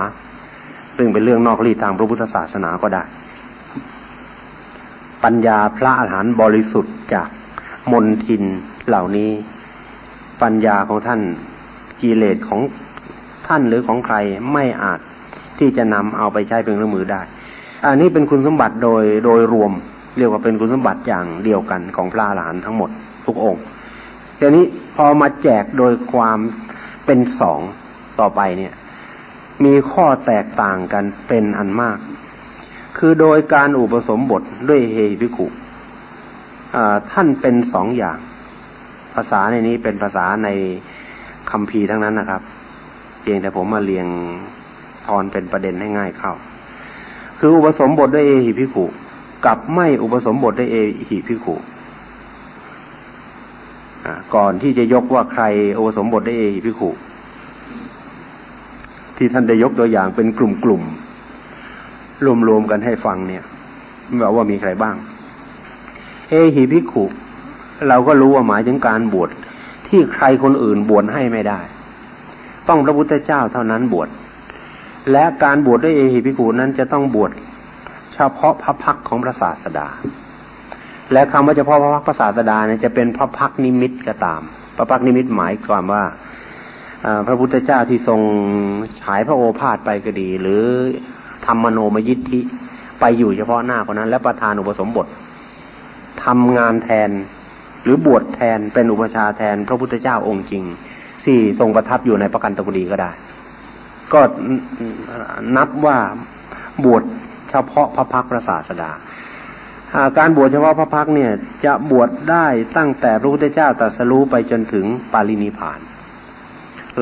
Speaker 2: ซึ่งเป็นเรื่องนอกรีทางพระพุทธศาสนาก็ได้ ปัญญาพระอาหารบริสุทธิ์จากมนทินเหล่านี้ ปัญญาของท่านกิเลสของท่านหรือของใครไม่อาจที่จะนำเอาไปใช้เป็นเครื่องมือได้ อันนี้เป็นคุณสมบัติโดยโดยรวม เรียกว่าเป็นคุณสมบัติอย่างเดียวกันของพระอรหันต์ทั้งหมดทุกองค์เดี๋ยวนี้พอมาแจกโดยความเป็นสองต่อไปเนี่ย มีข้อแตกต่างกันเป็นอันมาก คือโดยการอุปสมบทด้วยเฮพิคุท่านเป็นสองอย่าง ภาษาในนี้เป็นภาษาในคำพีทั้งนั้นนะครับ เพียงแต่ผมมาเรียงทอนเป็นประเด็นให้ง่ายเข้า คืออุปสมบทด้วยเอหิพิขุกับไม่อุปสมบทด้วยเอหิพิขุก่อนที่จะยกว่าใครอุปสมบทด้วยเอหิพิขุที่ท่านได้ยกตัวอย่างเป็นกลุ่มๆ รวมๆกันให้ฟังเนี่ยบอกว่ามีใครบ้าง เอหิพิขุ เราก็รู้ว่าหมายถึงการบวชที่ใครคนอื่นบวชให้ไม่ได้ ต้องพระพุทธเจ้าเท่านั้นบวชและการบวชด้วยเอหิพิคูนั้นจะต้องบวชเฉพาะพระพักของพระศาสดา และคำว่าเฉพาะพระพักพระศาสดาเนี่ยจะเป็นพระพักนิมิตก็ตาม พระพักนิมิตหมายความว่าพระพุทธเจ้าที่ทรงฉายพระโอภาษไปก็ดี หรือ ทำมโนมยิทธิ ไปอยู่เฉพาะหน้าคนนั้น และประธานอุปสมบททำงานแทนหรือบวชแทนเป็นอุปชาแทนพระพุทธเจ้าองค์จริง ที่ทรงประทับอยู่ในประกันตกุฎีก็ได้ ก็นับว่าบวชเฉพาะพระพักพระศาสดาการบวชเฉพาะพระพักเนี่ย จะบวชได้ตั้งแต่พระพุทธเจ้าตรัสรู้ไปจนถึงปารินิพาน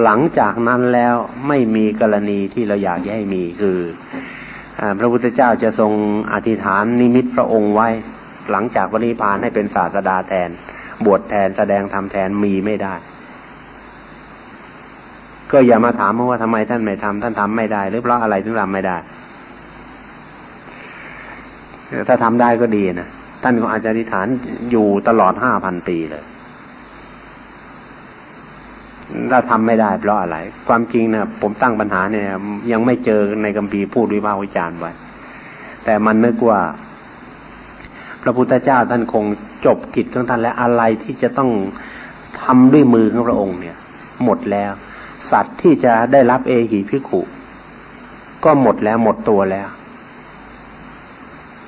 Speaker 2: หลังจากนั้นแล้วไม่มีกรณีที่เราอยากให้มีคือพระพุทธเจ้าจะทรงอธิษฐานนิมิตพระองค์ไว้ หลังจากปรินิพานให้เป็นศาสดาแทน บวชแทนแสดงทำแทนมีไม่ได้ ก็อย่ามาถามว่าทำไมท่านไม่ทำท่านทำไม่ได้ หรือเพราะอะไรถึงทำไม่ได้ ถ้าทำได้ก็ดีนะท่านก็อาจจะอธิษฐานอยู่ตลอดห้าพันปีเลย ถ้าทำไม่ได้เพราะอะไร ความจริงนะผมตั้งปัญหาเนี่ย ยังไม่เจอในกัมพีพูดวิพากษ์วิจารณ์ไว้ แต่มันนึกว่า พระพุทธเจ้าท่านคงจบกิจของท่านแล้วอะไรที่จะต้องทำด้วยมือของพระองค์เนี่ย หมดแล้ว สัตว์ที่จะได้รับเอหีพิขุ ก็หมดแล้วหมดตัวแล้ว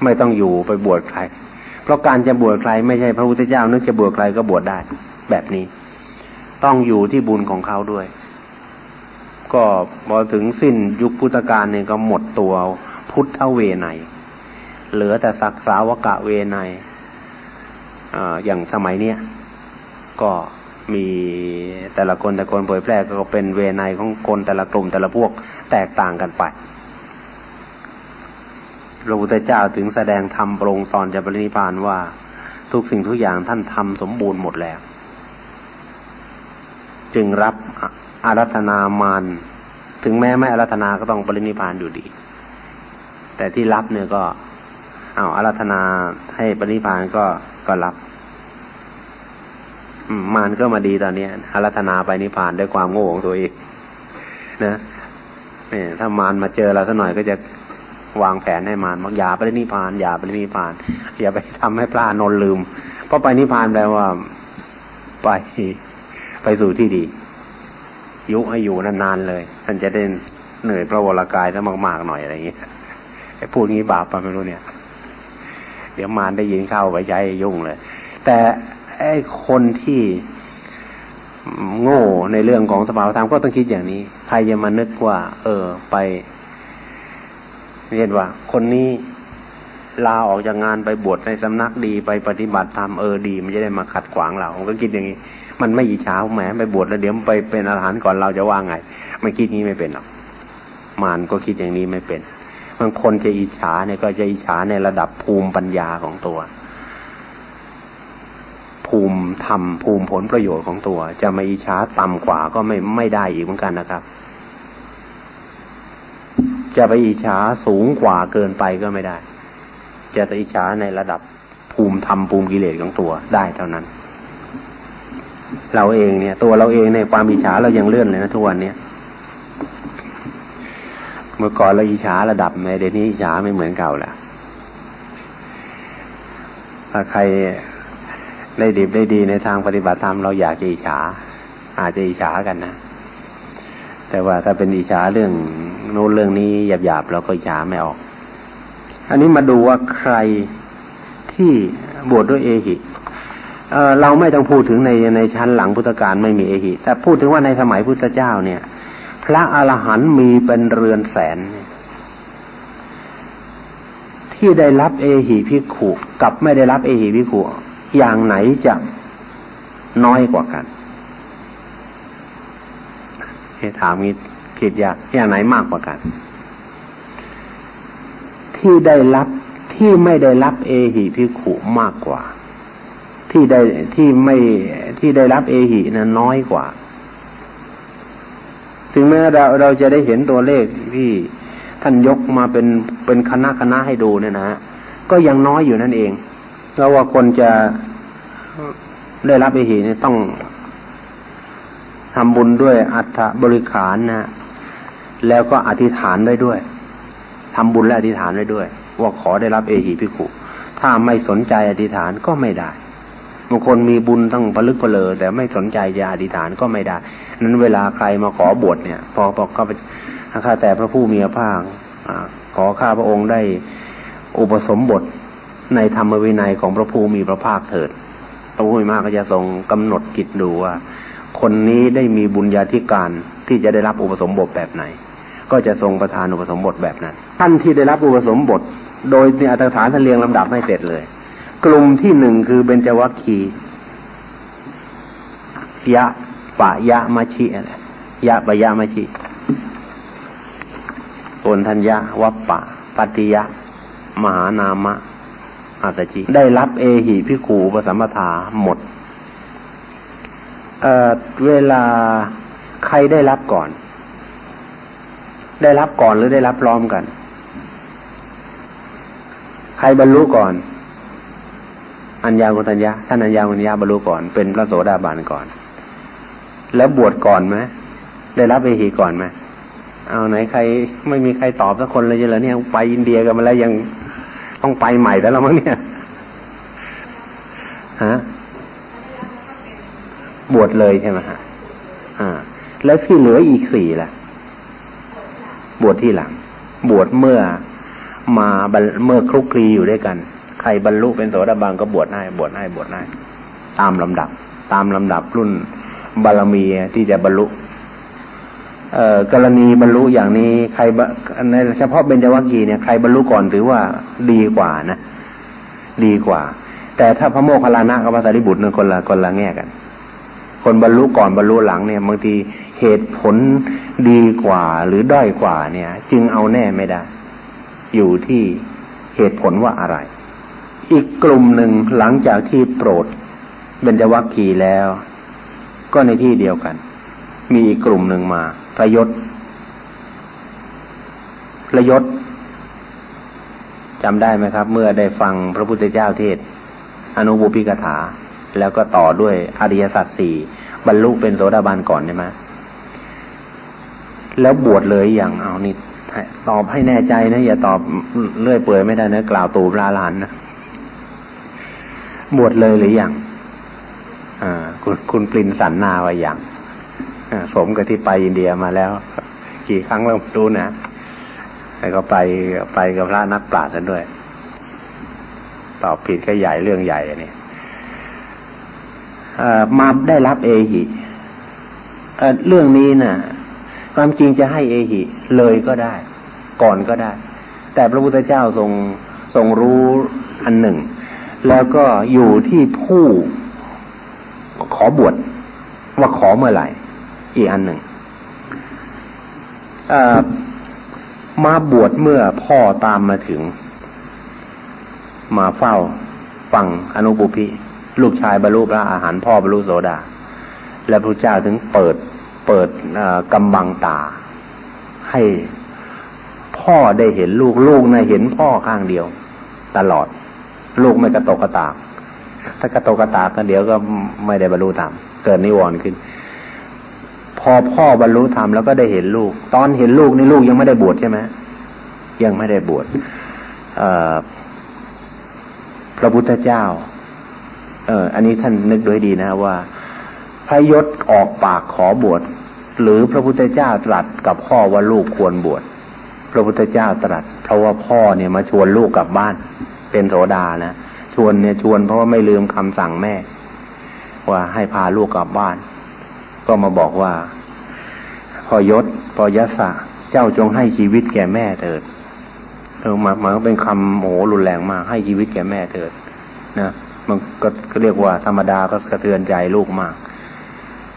Speaker 2: ไม่ต้องอยู่ไปบวชใคร เพราะการจะบวชใคร ไม่ใช่พระพุทธเจ้านึกจะบวชใครก็บวชได้ แบบนี้ ต้องอยู่ที่บุญของเขาด้วย ก็พอถึงสิ้นยุคพุทธกาลเนี่ยก็หมดตัวพุทธเวไนเหลือแต่สักสาวกะเวไนอย่างสมัยเนี้ยก็มีแต่ละคนแต่คนเผยแพร่ก็เป็นเวไนของคนแต่ละกลุ่มแต่ละพวกแตกต่างกันไปพระพุทธเจ้าถึงแสดงธรรมปรงสอนจะปรินิพานว่า ทุกสิ่งทุกอย่างท่านทำสมบูรณ์หมดแล้ว จึงรับอารัธนามานถึงแม้ไม่อารัธนาก็ต้องปรินิพานอยู่ดี แต่ที่รับเนี่ยก็ เอาอารัธนาให้ปณิพานก็ก็รับมานก็มาดีตอนนี้อารัธนาไปนิพานด้วยความโง่ของตัวเองนะเนี่ยถ้ามานมาเจอเราสักหน่อยก็จะวางแผนให้มานบอกอย่าไปนิพานอย่าไปนิพานอย่าไปทำให้พระนนลืม เพราะไปนิพานแปลว่า ไป ไปสู่ที่ดี ยุให้อยู่นานๆเลยท่านจะได้เหนื่อยพระวรากายแล้วมากๆหน่อยอะไรอย่างเงี้ยพูดงี้บาปปะไม่รู้เนี่ย เดี๋ยวมารได้ยินเข้าไปใจยุ่งเลย แต่ไอ้คนที่โง่ในเรื่องของสภาวธรรมก็ต้องคิดอย่างนี้ ใครจะมานึกว่า เออ ไปเรียนว่า คนนี้ลาออกจากงานไปบวชในสำนักดีไปปฏิบัติธรรมเออดี มันจะได้มาขัดขวางเราผมก็คิดอย่างนี้ มันไม่อิจฉาแหมไปบวชแล้วเดี๋ยวไปเป็นอาหารก่อนเราจะว่าไงไม่คิดนี้ไม่เป็นหรอกมารก็คิดอย่างนี้ไม่เป็นบางคนจะอิจฉาเนี่ยก็จะอิจฉาในระดับภูมิปัญญาของตัว ภูมิธรรมภูมิผลประโยชน์ของตัว จะมาอิจฉาต่ำกว่าก็ไม่ไม่ได้อีกเหมือนกันนะครับ จะไปอิจฉาสูงกว่าเกินไปก็ไม่ได้ จะไปอิจฉาในระดับภูมิธรรมภูมิกิเลสของตัวได้เท่านั้น เราเองเนี่ย ตัวเราเองในความอิจฉาเรายังเลื่อนเลยนะทุกวันเนี้ยเมื่อก่อนเราอิจฉาระดับไหนเดี๋ยวนี้อิจฉาไม่เหมือนเก่าแล้วถ้าใครได้ดีได้ดีในทางปฏิบัติธรรมเราอยากจะอิจฉา อาจจะอิจฉากันนะแต่ว่าถ้าเป็นอิจฉาเรื่องโน้นเรื่องนี้หยาบๆเราก็อิจฉาไม่ออก อันนี้มาดูว่าใครที่บวชดด้วยเอหิ เเราไม่ต้องพูดถึงในในชั้นหลังพุทธกาลไม่มีเอหิแต่พูดถึงว่าในสมัยพุทธเจ้าเนี่ย พระอรหันต์มีเป็นเรือนแสน ที่ได้รับเอหิพิขุกับไม่ได้รับเอหิพิขุอย่างไหนจะน้อยกว่ากันถามนี้คิดยากอย่างไหนมากกว่ากัน ที่ได้รับที่ไม่ได้รับเอหิพิขุมากกว่า ที่ได้ที่ไม่ที่ได้รับเอหินั้นน้อยกว่า ถึงแม้เราเราจะได้เห็นตัวเลขที่ท่านยกมาเป็นเป็นคณะคณะให้ดูเนี่ยนะะก็ยังน้อยอยู่นั่นเองเพราะว่าคนจะได้รับเอหิเนี่ยต้องทำบุญด้วยอัฐบริขารนะ แล้วก็อธิษฐานไว้ด้วยทำบุญและอธิษฐานไว้ด้วย ว่าขอได้รับเอหิพิขุถ้าไม่สนใจอธิษฐานก็ไม่ได้ บางคนมีบุญตั้งผลึกเลอแต่ไม่สนใจจะอธิษฐานก็ไม่ได้นั้นเวลาใครมาขอบวชเนี่ย พอบอกเขาไปข้าแต่พระผู้มีพระภาคขอข้าพระองค์ได้อุปสมบทในธรรมวินัยของพระผู้มีพระภาคเถิด พระผู้มีพระภาคก็จะทรงกำหนดกิจดูว่า คนนี้ได้มีบุญญาธิการที่จะได้รับอุปสมบทแบบไหน ก็จะทรงประทานอุปสมบทแบบนั้น ท่านที่ได้รับอุปสมบท โดยในอัตถฐานท่านเรียงลำดับไม่เสร็จเลย กลุ่มที่หนึ่งคือเบญจวัคคียะปะยะมะชิอะไรยะปะยะมะชิโอนทัญญะวัปปะปฏิยะ มหานามะอัตจิได้รับเอหิพิขูปสัมปทาหมด เอ่อเวลาใครได้รับก่อน ได้รับก่อนหรือได้รับพร้อมกัน ใครบรรลุก่อน อัญญากุตัญญาท่านอัญญากุตัญญาบรรลุก่อนเป็นพระโสดาบันก่อน แล้วบวชก่อนไหมได้รับเอหีก่อนไหมเอาไหนใครไม่มีใครตอบสักคนเลยเหรอเนี่ยไปอินเดียกันมาแล้วยังต้องไปใหม่แล้วมั้งเนี่ยฮะบวชเลยใช่ไหมฮะอ่า แล้วที่เหลืออีกสี่ล่ะ บวชที่หลัง บวชเมื่อมาเมื่อคลุกคลีอยู่ด้วยกัน ใครบรรลุเป็นโสดาบันก็บวชให้บวชให้บวชให้ตามลำดับ ตามลำดับรุ่นบารมีที่จะบรรลุเอ่อกรณีบรรลุอย่างนี้ใครในเฉพาะเบญจวัคคีเนี่ยใครบรรลุก่อนถือว่าดีกว่านะดีกว่า แต่ถ้าพระโมคคัลลานะกับพระสารีบุตรเนี่ยคนละคนละแง่กัน คนบรรลุก่อนบรรลุหลังเนี่ยบางทีเหตุผลดีกว่าหรือด้อยกว่าเนี่ย จึงเอาแน่ไม่ได้ อยู่ที่เหตุผลว่าอะไร อีกกลุ่มหนึ่งหลังจากที่โปรดเบญจวัคคีแล้ว ก็ในที่เดียวกัน มีอีกกลุ่มหนึ่งมาพระยศพระยศจำได้ไหมครับ เมื่อได้ฟังพระพุทธเจ้าเทศ อนุบุพิกถา แล้วก็ต่อด้วยอริยสัจสี่บรรลุเป็นโสดาบันก่อนใช่ไหมแล้วบวชเลยอย่างเอานี่ตอบให้แน่ใจนะ อย่าตอบเลื่อยเปื่อยไม่ได้นะ กล่าวตูปลาลานนะ บวชเลยหรือยังอ่าคุณคุณปรินสันนาว่าอย่างสมกับที่ไปอินเดียมาแล้ว กี่ครั้งแล้วดูนะแต่ก็ไปไปกับพระนักปราชญ์กันด้วย ตอบผิดก็ใหญ่เรื่องใหญ่อันนี้มาได้รับเอหิเรื่องนี้นะ่ะ ความจริงจะให้เอหิเลยก็ได้ ก่อนก็ได้ แต่พระพุทธเจ้าทรงทรงรู้อันหนึ่ง แล้วก็อยู่ที่ผู้ขอบวชว่าขอเมื่อไหร่ อีกอันหนึ่งมาบวชเมื่อพ่อตามมาถึง มาเฝ้าฟังอนุบุพิลูกชายบรรลุพระอาหารพ่อบรรลุโสดา และพระเจ้าถึงเปิดเปิดกำบังตา ให้พ่อได้เห็นลูกลูกนะเห็นพ่อข้างเดียว ตลอด ลูกไม่กระตกกระตาก ถ้ากระตกกระตากกันเดี๋ยวก็ไม่ได้บรรลุธรรมเกิดนิวรณ์ขึ้น พอพ่อบรรลุธรรมแล้วก็ได้เห็นลูก ตอนเห็นลูกนี่ลูกยังไม่ได้บวชใช่ไหมยังไม่ได้บวชพระพุทธเจ้า เอออันนี้ท่านนึกด้วยดีนะว่าพระยศออกปากขอบวชหรือพระพุทธเจ้าตรัสกับพ่อว่าลูกควรบวชพระพุทธเจ้าตรัสเพราะว่าพ่อเนี่ยมาชวนลูกกลับบ้าน เป็นโสดานะชวนเนี่ยชวนเพราะว่าไม่ลืมคำสั่งแม่ ว่าให้พาลูกกลับบ้าน ก็มาบอกว่าพอยศพอยศะเจ้าจงให้ชีวิตแก่แม่เถิดเออมามันก็เป็นคำโหรุนแรงมากให้ชีวิตแก่แม่เถิดนะมันก็เรียกว่าธรรมดาก็สะเทือนใจลูกมาก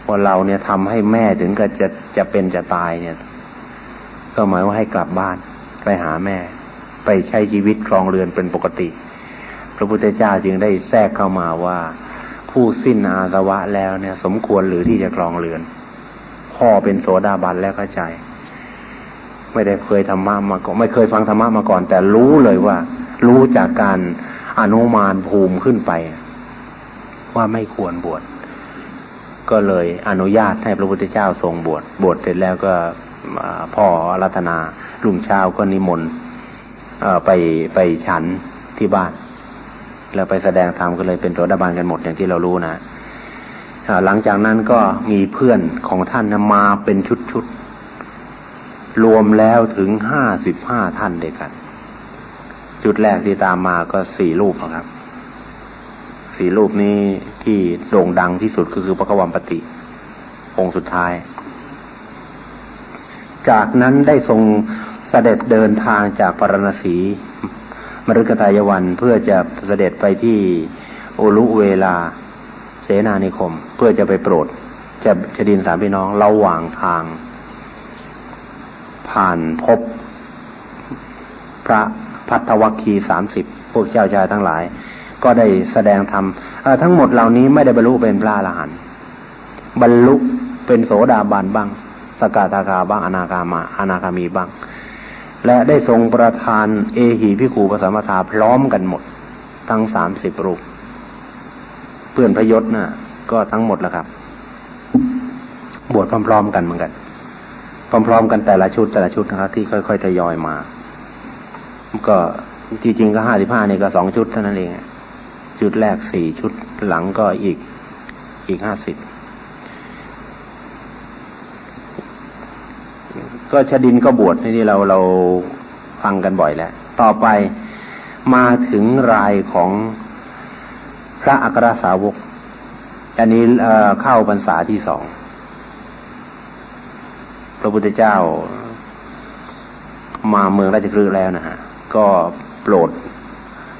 Speaker 2: พอเราเนี่ยทำให้แม่ถึงกับจะจะเป็นจะตายเนี่ย ก็หมายว่าให้กลับบ้านไปหาแม่ ไปใช้ชีวิตครองเรือนเป็นปกติ พระพุทธเจ้าจึงได้แทรกเข้ามาว่า ผู้สิ้นอาสวะแล้วเนี่ย สมควรหรือที่จะครองเรือน พ่อเป็นโสดาบันแล้วเข้าใจ ไม่ได้เคยธรรมะมาก่อนไม่เคยฟังธรรมะมาก่อน แต่รู้เลยว่า รู้จากการอนุมานภูมิขึ้นไป ว่าไม่ควรบวชก็เลยอนุญาตให้พระพุทธเจ้าทรงบวชบวชเสร็จแล้วก็พ่อรัตนาลุงเช้าก็นิมนต์ ไปไปฉันที่บ้านแล้วไปแสดงธรรมก็เลยเป็นโสดาบันกันหมดอย่างที่เรารู้นะหลังจากนั้นก็มีเพื่อนของท่านมาเป็นชุดๆรวมแล้วถึงห้าสิบห้าท่านเด็กกัน จุดแรกที่ตามมาก็สี่รูปครับสี่รูปนี้ที่โด่งดังที่สุดก็คือพระกวัมปติ องค์สุดท้าย จากนั้นได้ทรง เสด็จเดินทางจากปรณสีมฤคทายวันเพื่อจะเสด็จไปที่โอลุเวลา เสนานิคม เพื่อจะไปโปรด จะชดินสามพี่น้องระหว่างทาง ผ่านพบ พระพัทธวัคคีสามสิบพวกเจ้าชายทั้งหลาย ก็ได้แสดงธรรมทั้งหมดเหล่านี้ไม่ได้บรรลุเป็นพระอรหันต์บรรลุเป็นโสดาบันบ้าง สกทาคาบ้างอนาคามาอนาคามีบ้าง และได้ทรงประทานเอหีพิคูปสมถาพร้อมกันหมด ทั้งสามสิบรูป เพื่อนพระยศนะ่ะ ก็ทั้งหมดแล้วครับ บวชพร้อมๆกันเหมือนกัน พร้อมๆกันแต่ละชุดแต่ละชุดนะครับ ที่ค่อยๆทยอยมา ก็จริงก็ห้าสิบห้านี่ก็สองชุดเท่านั้นเอง ชุดแรกสี่ชุดหลังก็อีกอีกห้าสิบ ก็ชดินก็บวชที่เราเราฟังกันบ่อยแล้ว ต่อไปมาถึงรายของพระอัครสาวก อันนี้เเข้าพรรษาที่สอง พระพุทธเจ้ามาเมืองราชคฤห์แล้วนะฮะ ก็โปรด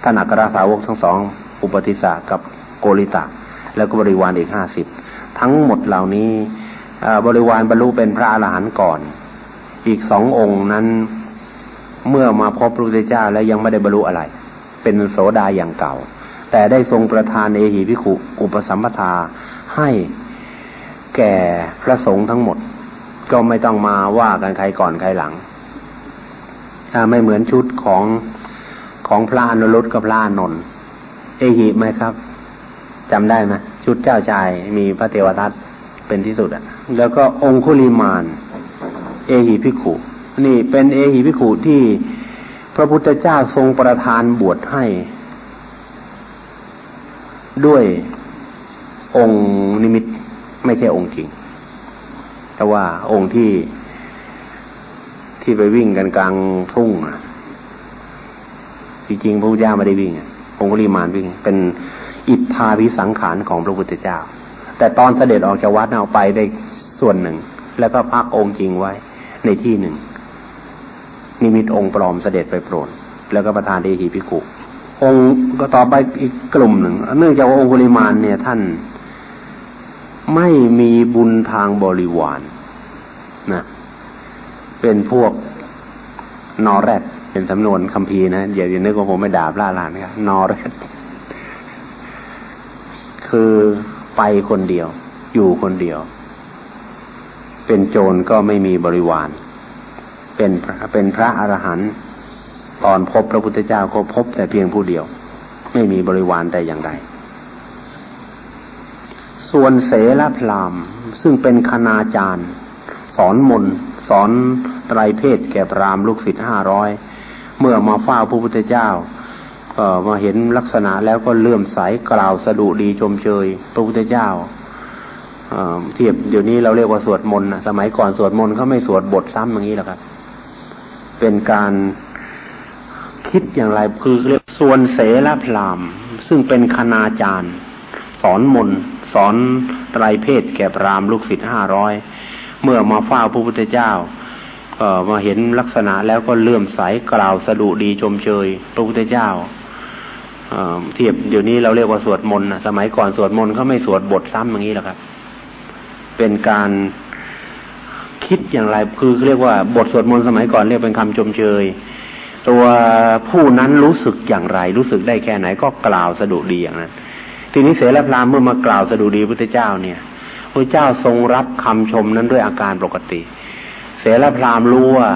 Speaker 2: ท่านอัครสาวกทั้งสอง อุปติสากับโกริตะ แล้วก็บริวารอีกห้าสิบ ทั้งหมดเหล่านี้บริวารบรรลุเป็นพระอรหันต์ก่อน อีกสององค์นั้น เมื่อมาพบพระพุทธเจ้าแล้วยังไม่ได้บรรลุอะไร เป็นโสดาอย่างเก่า แต่ได้ทรงประทานเอหิพิขุอุปสัมปทาให้แก่พระสงฆ์ทั้งหมด ก็ไม่ต้องมาว่ากันใครก่อนใครหลังไม่เหมือนชุดของของพระอนุรุตกับพระอนนท์เอหิไหมครับจำได้ไหมชุดเจ้าชายมีพระเทวทัตเป็นที่สุดอะแล้วก็องคุลิมาน เอหิพิขุนี่เป็นเอหิพิขุที่พระพุทธเจ้าทรงประทานบวชให้ ด้วยองค์นิมิตไม่ใช่องค์จริง แต่ว่าองค์ที่ที่ไปวิ่งกันกลางทุ่งจริงๆพระพุทธเจ้าไม่ได้วิ่งองคุลิมานวิ่ง เป็นอิทธาวิสังขารของพระพุทธเจ้า แต่ตอนเสด็จออกจากวัดเอาไปได้ส่วนหนึ่ง แล้วก็พักองค์จริงไว้ ในที่หนึ่ง นิมิตองค์ปลอมเสด็จไปโปรด แล้วก็ประทานเดหีพิคุองค์ก็ต่อไปอีกกลุ่มหนึ่ง เนื่องจากว่าองคุลิมานเนี่ยท่านไม่มีบุญทางบริวารนะ เป็นพวกนอแรดเป็นสำนวนคำพีนะอย่าอย่านึกว่าผมไม่ด่าพระลานนะครับนอรดคือไปคนเดียว อยู่คนเดียว เป็นโจรก็ไม่มีบริวาร เป็นพระเป็นพระอรหันต์ตอนพบพระพุทธเจ้าก็พบแต่เพียงผู้เดียว ไม่มีบริวารแต่อย่างใด ส่วนเสลพรามซึ่งเป็นคณาจารย์ สอนมนสอนไตรเพศแก่พรามลูกศิษย์ห้าร้อยเมื่อมาเฝ้าพระพุทธเจ้าก็มาเห็นลักษณะแล้วก็เลื่อมใสกล่าวสดุดีชมเชยพระพุทธเจ้า เทียบเดี๋ยวนี้เราเรียกว่าสวดมนต์สมัยก่อนสวดมนต์เขาไม่สวดบทซ้ำอย่างนี้หรอกครับ เป็นการคิดอย่างไรคือเรียกส่วนเสละพรามซึ่งเป็นคณาจารย์ สอนมนสอนไตรเพศแก่พรามลูกศิษย์ห้าร้อยเมื่อมาเฝ้าพระพุทธเจ้าก็มาเห็นลักษณะแล้วก็เลื่อมใสกล่าวสดุดีชมเชยพระพุทธเจ้าเทียบเดี๋ยวนี้เราเรียกว่าสวดมนต์สมัยก่อนสวดมนต์เขาไม่สวดบทซ้ำอย่างนี้หรอกครับ เป็นการคิดอย่างไรคือเรียกว่าบทสวดมนต์สมัยก่อนเรียกเป็นคำชมเชย ตัวผู้นั้นรู้สึกอย่างไร รู้สึกได้แค่ไหนก็กล่าวสะดุดีอย่างนั้นทีนี้เสรพรามเมื่อมากล่าวสะดุดีพุทธเจ้าเนี่ยพระเจ้าทรงรับคำชมนั้นด้วยอาการปกติ เสรพรามรู้ว่า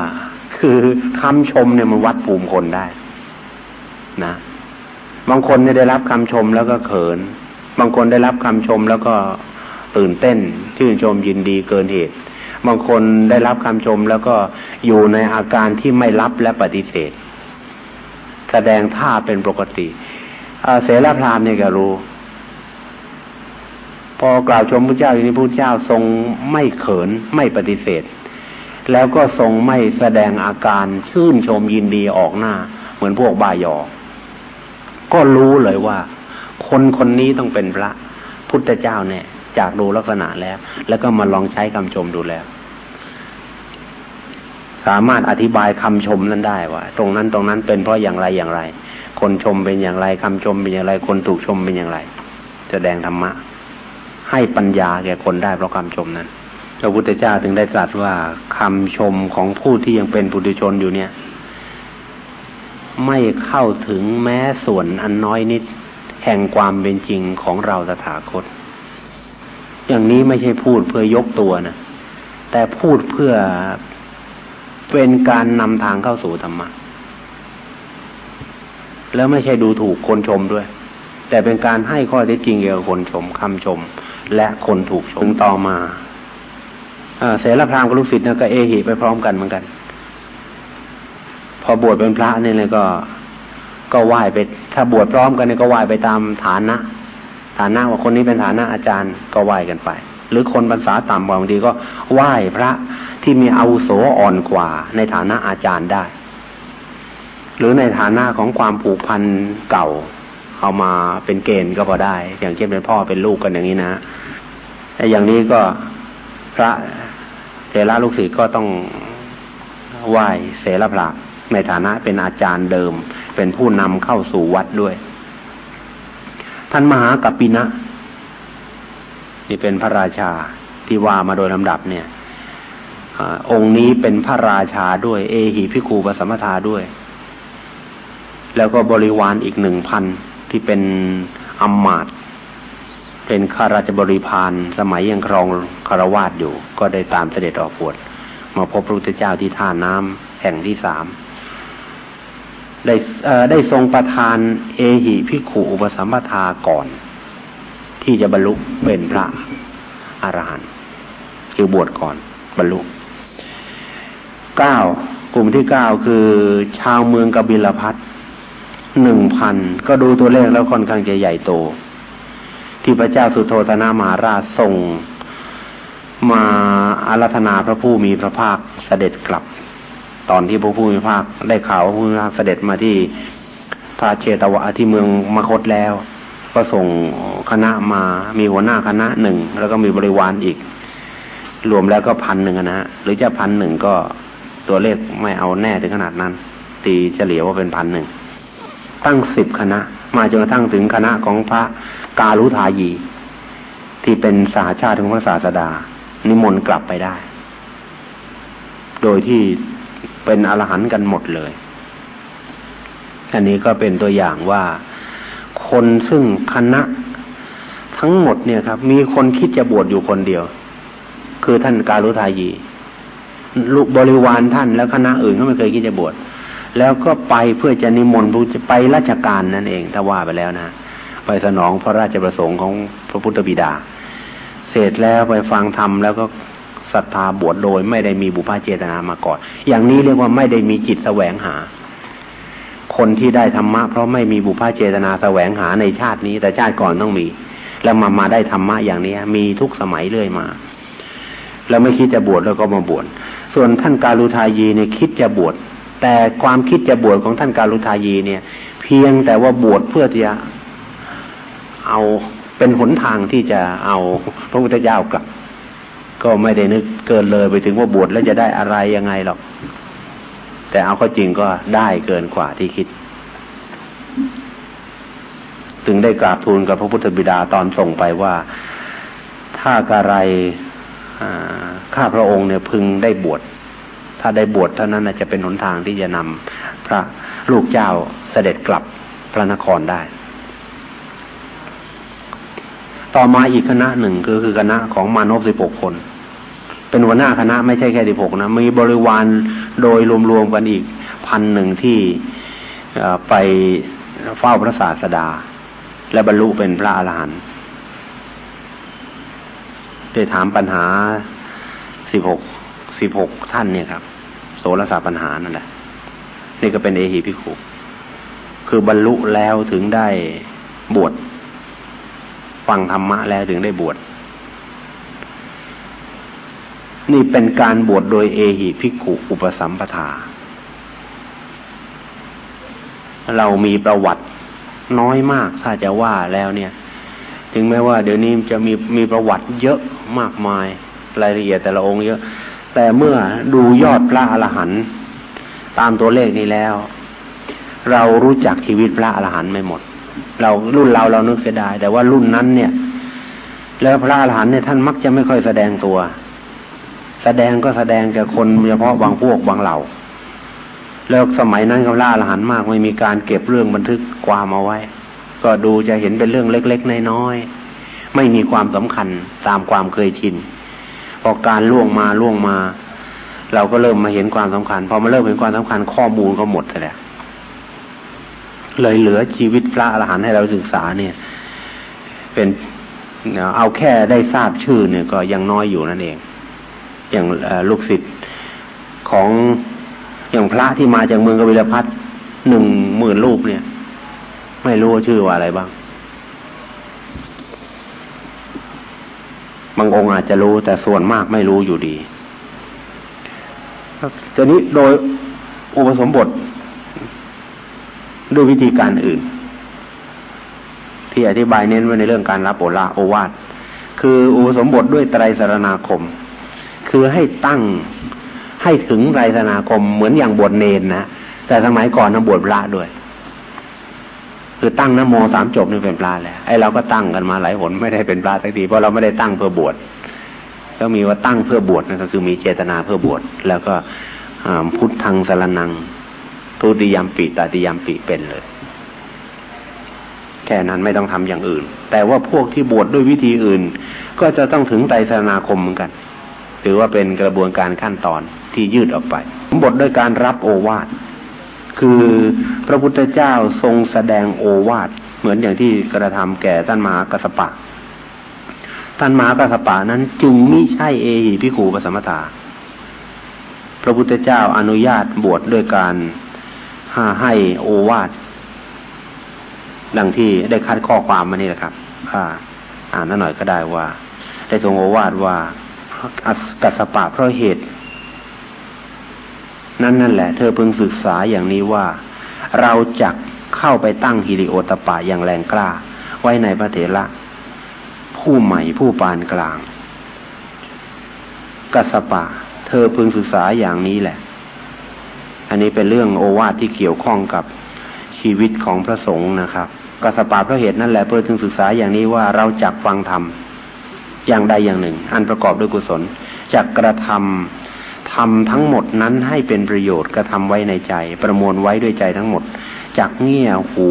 Speaker 2: คือคำชมเนี่ยมันวัดภูมิคนได้ นะ บางคนเนี่ยได้รับคำชมแล้วก็เขิน บางคนได้รับคำชมแล้วก็ ตื่นเต้น ชื่นชมยินดีเกินเหตุ บางคนได้รับคำชมแล้วก็อยู่ในอาการที่ไม่รับและปฏิเสธ แสดงท่าเป็นปกติเสรพรามเนี่ยก็รู้ พอกล่าวชมพระเจ้าอย่างนี้พระเจ้าทรงไม่เขินไม่ปฏิเสธ แล้วก็ทรงไม่แสดงอาการชื่นชมยินดีออกหน้า เหมือนพวกบายอ ก็รู้เลยว่า คนคนนี้ต้องเป็นพระพุทธเจ้าเนี่ย จากดูลักษณะแล้ว แล้วก็มาลองใช้คำชมดูแล้ว สามารถอธิบายคำชมนั้นได้ว่า ตรงนั้นตรงนั้นเป็นเพราะอย่างไรอย่างไร คนชมเป็นอย่างไรคำชมเป็นอย่างไร คนถูกชมเป็นอย่างไร แสดงธรรมะ ให้ปัญญาแก่คนได้เพราะคำชมนั้นพระพุทธเจ้าถึงได้ตรัสว่าคำชมของผู้ที่ยังเป็นปุถุชนอยู่เนี่ย ไม่เข้าถึงแม้ส่วนอันน้อยนิด แห่งความเป็นจริงของเราสถาคต อย่างนี้ไม่ใช่พูดเพื่อยกตัวนะแต่พูดเพื่อเป็นการนำทางเข้าสู่ธรรมะแล้วไม่ใช่ดูถูกคนชมด้วย แต่เป็นการให้ข้อเท็จจริงเกี่ยวกับคนชมคำชม และคนถูกชมต่อมาเสรพรามกับลูกศิษย์นะก็เอหิไปพร้อมกันเหมือนกัน พอบวชเป็นพระนี่เลยก็ ก็ไหว้ไป ถ้าบวชพร้อมกันนี่ก็ไหว้ไปตามฐานนะ ฐานะว่าคนนี้เป็นฐานะอาจารย์ก็ไหว้กันไป หรือคนภาษาต่ำบางทีก็ไหว้พระที่มีอาวุโสอ่อนกว่า ในฐานะอาจารย์ได้ หรือในฐานะของความผูกพันเก่า เอามาเป็นเกณฑ์ก็พอได้ อย่างเช่นเป็นพ่อเป็นลูกกันอย่างนี้นะแต่อย่างนี้ก็พระเทระลูกศิษย์ก็ต้องไหว้เสรพระในฐานะเป็นอาจารย์เดิม เป็นผู้นำเข้าสู่วัดด้วย ท่านมหากัปปินะนี่เป็นพระราชาที่ว่ามาโดยลำดับเนี่ยอองค์นี้เป็นพระราชาด้วย เอหิพิคูปสัมมทาด้วย แล้วก็บริวารอีกหนึ่งพันที่เป็นอัมมาตเป็นข้าราชบริพารสมัยยังครองคารวาสอยู่ ก็ได้ตามเสด็จออกบวชมาพบพระพุทธเจ้าที่ท่าน้ำแห่งที่สาม ได้ได้ทรงประทานเอหิพิขุอุปสัมปทาก่อน ที่จะบรรลุเป็นพระอรหันต์คือบวชก่อนบรรลุเก้ากลุ่มที่เก้าคือชาวเมืองกบิลพัทหนึ่งพันก็ดูตัวเลขแล้วค่อนข้างจะใหญ่โต ที่พระเจ้าสุโธธนามหาราชส่งมาอารัธนาพระผู้มีพระภาคเสด็จกลับ ตอนที่พระผู้มีภาคได้ข่าวว่าพระผู้มีภาคเสด็จมาที่พระเชตวะที่เมืองมคตแล้ว ก็ส่งคณะมามีหัวหน้าคณะหนึ่งแล้วก็มีบริวารอีก รวมแล้วก็พันหนึ่งนะฮะหรือจะพันหนึ่งก็ตัวเลขไม่เอาแน่ถึงขนาดนั้น ตีเฉลี่ยว่าเป็นพันหนึ่งตั้งสิบคณะ มาจนกระทั่งถึงคณะของพระกาลุทายี ที่เป็นสาชาติของพระศาสดา นิมนต์กลับไปได้ โดยที่ เป็นอรหันต์กันหมดเลย อันนี้ก็เป็นตัวอย่างว่าคนซึ่งคณะทั้งหมดเนี่ยครับ มีคนคิดจะบวชอยู่คนเดียว คือท่านการุทายีลูกบริวารท่านแล้วคณะอื่นก็ไม่เคยคิดจะบวชแล้วก็ไปเพื่อจะนิมนต์จะไปราชการนั่นเอง ถ้าว่าไปแล้วนะไปสนองพระราชประสงค์ของพระพุทธบิดา เสร็จแล้วไปฟังธรรมแล้วก็ ศรัทธาบวชโดย ไม่ได้มีบุพเจตนามาก่อน อย่างนี้เรียกว่าไม่ได้มีจิตแสวงหา คนที่ได้ธรรมะเพราะไม่มีบุพเจตนาแสวงหาในชาตินี้ แต่ชาติก่อนต้องมี แล้วมามาได้ธรรมะอย่างนี้มีทุกสมัยเรื่อยมา แล้วไม่คิดจะบวชแล้วก็มาบวชส่วนท่านกาลุทายีเนี่ยคิดจะบวชแต่ความคิดจะบวชของท่านกาลุทายีเนี่ย เพียงแต่ว่าบวชเพื่อจะเอาเป็นหนทางที่จะเอาพระพุทธเจ้ากลับ ก็ไม่ได้นึกเกินเลยไปถึงว่าบวชแล้วจะได้อะไรยังไงหรอก แต่เอาเข้าจริงก็ได้เกินกว่าที่คิด ถึงได้กราบทูลกับพระพุทธบิดาตอนส่งไปว่า ถ้ากะไรข้าพระองค์เนี่ยพึงได้บวช ถ้าได้บวชเท่านั้นจะเป็นหนทางที่จะนำพระลูกเจ้าเสด็จกลับพระนครได้ ต่อมาอีกคณะหนึ่งคือคือคณะของมานพสิบหกคน เป็นหัวหน้าคณะไม่ใช่แค่สิบหกนะมีบริวารโดยรวมๆกันอีกพันหนึ่งที่ไปเฝ้าพระศาสดา และบรรลุเป็นพระอรหันต์ได้ถามปัญหาสิบหกสิบหกท่านเนี่ยครับ โสรสาปัญหานั่นแหละนี่ก็เป็นเอหิพิคุคือบรรลุแล้วถึงได้บวชฟังธรรมะแล้วถึงได้บวช นี่เป็นการบวชโดยเอหิพิกุอุปสัมปทา เรามีประวัติน้อยมากถ้าจะว่าแล้วเนี่ย ถึงแม้ว่าเดี๋ยวนี้จะมีมีประวัติเยอะมากมายรายละเอียดแต่ละองค์เยอะ แต่เมื่อดูยอดพระอรหันต์ตามตัวเลขนี้แล้ว เรารู้จักชีวิตพระอรหันต์ไม่หมด เรารุ่นเราเรานึกเสียดาย แต่ว่ารุ่นนั้นเนี่ย แล้วพระอรหันต์เนี่ยท่านมักจะไม่ค่อยแสดงตัว แสดงก็แสดงแก่คนเฉพาะบางพวกบางเหล่า แล้วสมัยนั้นเขาล่าอรหันต์มากไม่มีการเก็บเรื่องบันทึกความเอาไว้ ก็ดูจะเห็นเป็นเรื่องเล็กๆน้อยๆไม่มีความสำคัญตามความเคยชินพอการล่วงมาล่วงมา เราก็เริ่มมาเห็นความสำคัญพอมาเริ่มเห็นความสำคัญข้อมูลก็หมดแล้วเลยเหลือชีวิตพระอรหันต์ให้เราศึกษาเนี่ย เป็นเอาแค่ได้ทราบชื่อเนี่ยก็ยังน้อยอยู่นั่นเอง อย่างลูกศิษย์ของอย่างพระที่มาจากเมืองกบิลพัทหนึ่งหมื่นรูปเนี่ย ไม่รู้ชื่อว่าอะไรบ้าง บางองค์อาจจะรู้แต่ส่วนมากไม่รู้อยู่ดีทีนี้โดยอุปสมบทด้วยวิธีการอื่น ที่อธิบายเน้นไว้ในเรื่องการรับโอลาโอวาทคืออุปสมบทด้วยไตรสารณาคม คือให้ตั้งให้ถึงไรสรณาคมเหมือนอย่างบวชเนนนะแต่สมัยก่อนนะบวชพระด้วย คือตั้งนโมสามจบนี่เป็นปลาแหละไอ้เราก็ตั้งกันมาหลายหนไม่ได้เป็นปลาสักทีเพราะเราไม่ได้ตั้งเพื่อบวชก็มีว่าตั้งเพื่อบวชนั่นก็คือมีเจตนาเพื่อบวชแล้วก็พุทธังสารนังทุติยามปีตติยามปีเป็นเลย แค่นั้นไม่ต้องทำอย่างอื่น แต่ว่าพวกที่บวชดด้วยวิธีอื่น ก็จะต้องถึงไตรสรณาคมเหมือนกัน ถือว่าเป็นกระบวนการขั้นตอนที่ยืดออกไปบทด้วยการรับโอวาทคือพระพุทธเจ้าทรงแสดงโอวาทเหมือนอย่างที่กระทำแก่ท่านมหากัสปะ ท่านมหากัสปะนั้นจึงไมิใช่เอหิพิขูปสมถาพระพุทธเจ้าอนุญาตบวชดด้วยการหาให้โอวาทดังที่ได้คัดข้อความมานี่แหละครับอ่านนั่นหน่อยก็ได้ว่า ได้ทรงโอวาทว่า กัสปะเพราะเหตุ นั่นนั่นแหละ เธอเพิ่งศึกษาอย่างนี้ว่า เราจะเข้าไปตั้งฮิริโอตปาอย่างแรงกล้า ไว้ในพระเถระผู้ใหม่ผู้ปานกลางกัสปะ เธอพึงศึกษาอย่างนี้แหละ อันนี้เป็นเรื่องโอวาทที่เกี่ยวข้องกับชีวิตของพระสงฆ์นะครับกัสปะเพราะเหตุนั่นแหละเพื่อถึงศึกษาอย่างนี้ว่าเราจักฟังธรรม อย่างใดอย่างหนึ่ง อันประกอบด้วยกุศลจักกระทำทำทั้งหมดนั้นให้เป็นประโยชน์กระทำไว้ในใจ ประมวลไว้ด้วยใจทั้งหมดจากเงี่ยหู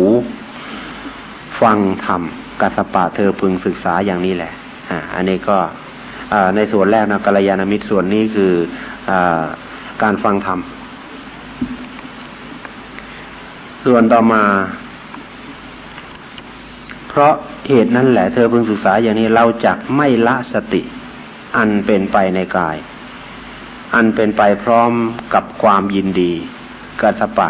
Speaker 2: ฟังธรรมกัสปะเธอพึงศึกษาอย่างนี้แหละอ่าอันนี้ก็ในส่วนแรกนะกัลยาณมิตรส่วนนี้คืออการฟังธรรมส่วนต่อมา เพราะเหตุนั้นแหละเธอพึงศึกษาอย่างนี้เราจะไม่ละสติ อันเป็นไปในกาย อันเป็นไปพร้อมกับความยินดีกัสปะ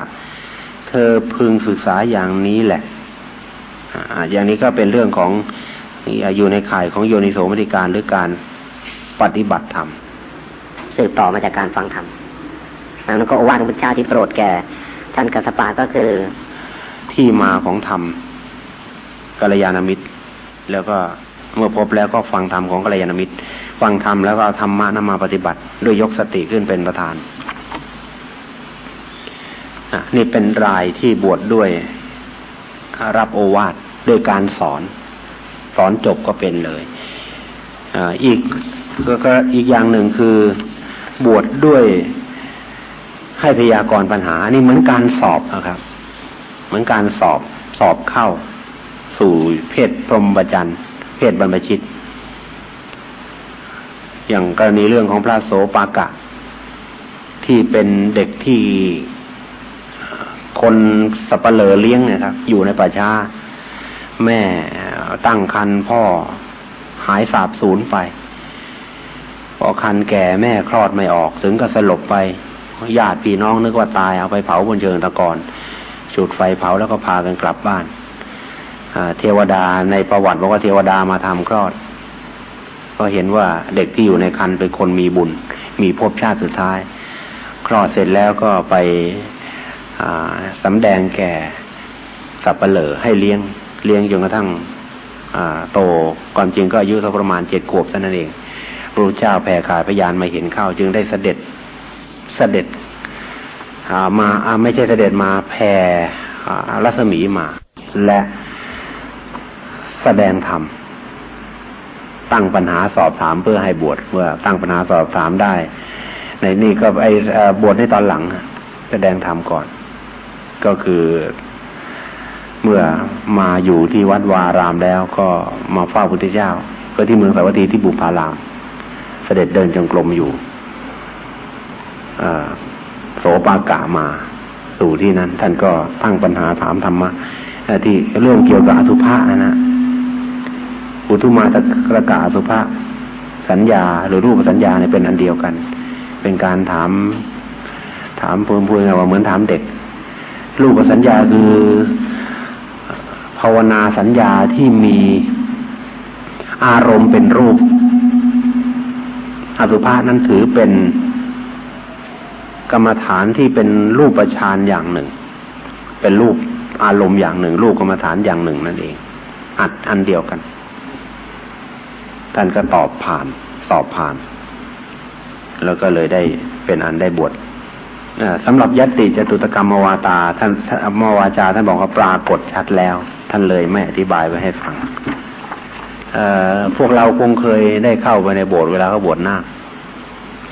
Speaker 2: เธอพึงศึกษาอย่างนี้แหละอย่างนี้ก็เป็นเรื่องของอยู่ในข่ายของโยนิโสมติการหรือการปฏิบัติธรรม
Speaker 3: สืบต่อมาจากการฟังธรรมแล้วก็อวาทพระเจ้าที่โปรดแก่ท่านกัสปะก็คือ
Speaker 2: ที่มาของธรรม กัลยาณมิตร แล้วก็เมื่อพบแล้วก็ฟังธรรมของกัลยาณมิตร ฟังธรรมแล้วก็ธรรมะนำมาปฏิบัติ ด้วยยกสติขึ้นเป็นประธานนี่เป็นรายที่บวชดด้วยรับโอวาทด้วยการสอน สอนจบก็เป็นเลยอีกก็อีกอย่างหนึ่งคือบวชดด้วยให้พยากรณ์ปัญหา นี่เหมือนการสอบนะครับ เหมือนการสอบสอบเข้า สู่เพศพรหมจรรย์เพศบรรพชิต อย่างกรณีเรื่องของพระโสปากะ ที่เป็นเด็กที่คนสับเปลอเลี้ยงนี่ยครับ อยู่ในป่าช้า แม่ตั้งคันพ่อหายสาบสูญไป พอคันแก่แม่คลอดไม่ออก ถึงก็สลบไปญาติพี่น้องนึกว่าตายเอาไปเผาบนเชิงตะกอนจุดไฟเผาแล้วก็พากันกลับบ้าน เทวดาในประวัติบอกว่าเทวดามาทำคลอด ก็เห็นว่าเด็กที่อยู่ในคันเป็นคนมีบุญ มีภพชาติสุดท้าย คลอดเสร็จแล้วก็ไปสำแดงแก่สับเปลอให้เลี้ยงเลี้ยงจนกระทั่งโตความจริงก็อายุสักประมาณเจ็ดขวบเท่านั้นเองพระเจ้าแผ่ขายพยานมาเห็นเข้าจึงได้เสด็จเสด็จมาไม่ใช่เสด็จมาแผ่รัศมีมา และ แสดงธรรมตั้งปัญหาสอบถามเพื่อให้บวชเมื่อตั้งปัญหาสอบถามได้ ในนี่ก็ไอบวชในตอนหลัง แสดงธรรมก่อน ก็คือเมื่อมาอยู่ที่วัดวารามแล้วก็มาเฝ้าพุทธเจ้า ก็ที่เมืองสาวัตถีที่บุพาราม เสด็จเดินจงกรมอยู่โสปากะมาสู่ที่นั้น ท่านก็ตั้งปัญหาถามธรรมะที่เรื่องเกี่ยวกับอสุภะนะนะ อุทุมาตะกระกาสุภะสัญญาหรือรูปสัญญาเนี่ยเป็นอันเดียวกัน เป็นการถาม ถามพูนพูนว่าเหมือนถามเด็ก รูปสัญญาคือภาวนาสัญญาที่มีอารมณ์เป็นรูป อสุภะนั้นถือเป็นกรรมฐานที่เป็นรูปประชานอย่างหนึ่ง เป็นรูปอารมณ์อย่างหนึ่ง รูปกรรมฐานอย่างหนึ่งนั่นเอง อัดอันเดียวกัน ท่านก็ตอบผ่านสอบผ่าน แล้วก็เลยได้เป็นอันได้บวชสำหรับยติจตุตกรรมวาตา ท่านมวาจาท่านบอกว่าปรากฏชัดแล้ว ท่านเลยไม่อธิบายไว้ให้ฟังพวกเราคงเคยได้เข้าไปในโบสถ์เวลาเขาบวชหน้า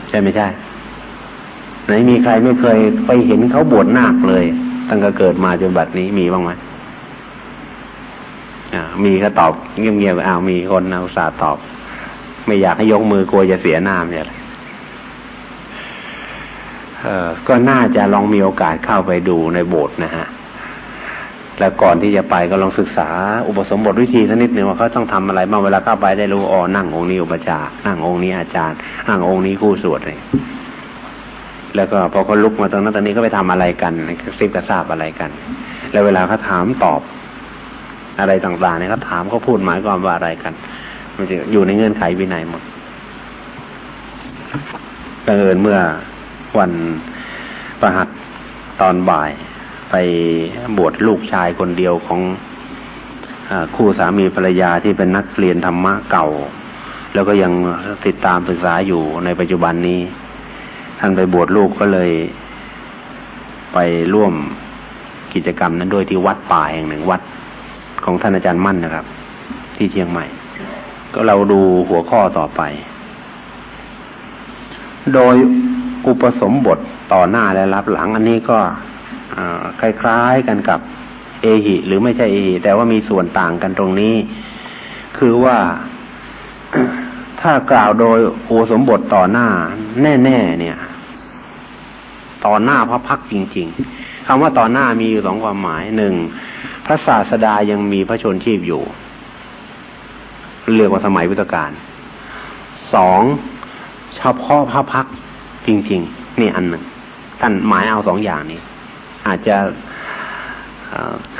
Speaker 2: ใช่ไม่ใช่ ไหนมีใครไม่เคยไปเห็นเขาบวชนาคเลย ตั้งแต่เกิดมาจนบัดนี้มีบ้างไหมมีก็ตอบเงียบๆอ้าวมีคนเอุตส่าห์ตอบ ไม่อยากให้ยกมือกลัวจะเสียหน้าเนี่ยเออก็น่าจะลองมีโอกาสเข้าไปดูในโบสถ์นะฮะ แล้วก่อนที่จะไปก็ลองศึกษาอุปสมบทวิธีสักนิดหนึ่งว่าเขาต้องทำอะไรบ้างเวลาเข้าไปได้รู้อ๋อนั่งองค์นี้อุปจานั่งองค์นี้อาจารย์ นั่งองค์นี้คู่สวดเลยแล้วก็พอเขาลุกมาตรงนั้นตอนนี้ก็ไปทำอะไรกันซิบกระซาบอะไรกัน แล้วเวลาเขาถามตอบ อะไรต่างๆเนี่ยเขาถามเขาพูดหมายความว่าอะไรกัน มันจะอยู่ในเงื่อนไขวินัยหมดบังเอิญเมื่อวันประหัตตอนบ่าย ไปบวชลูกชายคนเดียวของอคู่สามีภรรยาที่เป็นนักเรียนธรรมะเก่า แล้วก็ยังติดตามศึกษาอยู่ในปัจจุบันนี้ ท่านไปบวชลูกก็เลย ไปร่วมกิจกรรมนั้นด้วยที่วัดป่าแห่งหนึ่งวัดของท่านอาจารย์มั่นนะครับ ที่เชียงใหม่ ก็เราดูหัวข้อต่อไป โดยอุปสมบทต่อหน้าและรับหลัง อันนี้ก็คล้ายๆกันกับเอหิหรือไม่ใช่เอหิแต่ว่ามีส่วนต่างกันตรงนี้ คือว่าถ้ากล่าวโดยอุปสมบทต่อหน้า แน่ๆเนี่ย ต่อหน้าพระพักจริง ๆคำว่าต่อหน้ามีอยู่สองความหมายหนึ่งพระศาสดายังมีพระชนชีพอยู่ เรียกว่าสมัยพุทธกาลสองเฉพาะพระพักจริงๆนี่อันหนึ่งท่านหมายเอาสองอย่างนี้ อาจจะ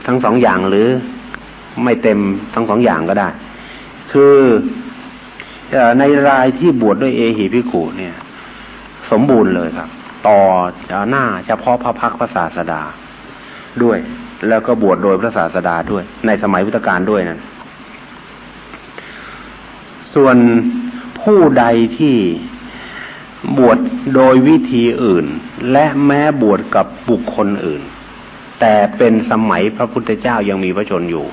Speaker 2: ทั้งสองอย่างหรือไม่เต็มทั้งสองอย่างก็ได้ คือในรายที่บวชดด้วยเอหิพิกุเนี่ย สมบูรณ์เลยครับ ต่อหน้าเฉพาะพระพักพระศาสดาด้วย แล้วก็บวชโดยพระศาสดาด้วย ในสมัยพุทธกาลด้วยนั้น ส่วนผู้ใดที่บวชโดยวิธีอื่น และแม้บวชกับบุคคลอื่น แต่เป็นสมัยพระพุทธเจ้ายังมีพระชนอยู่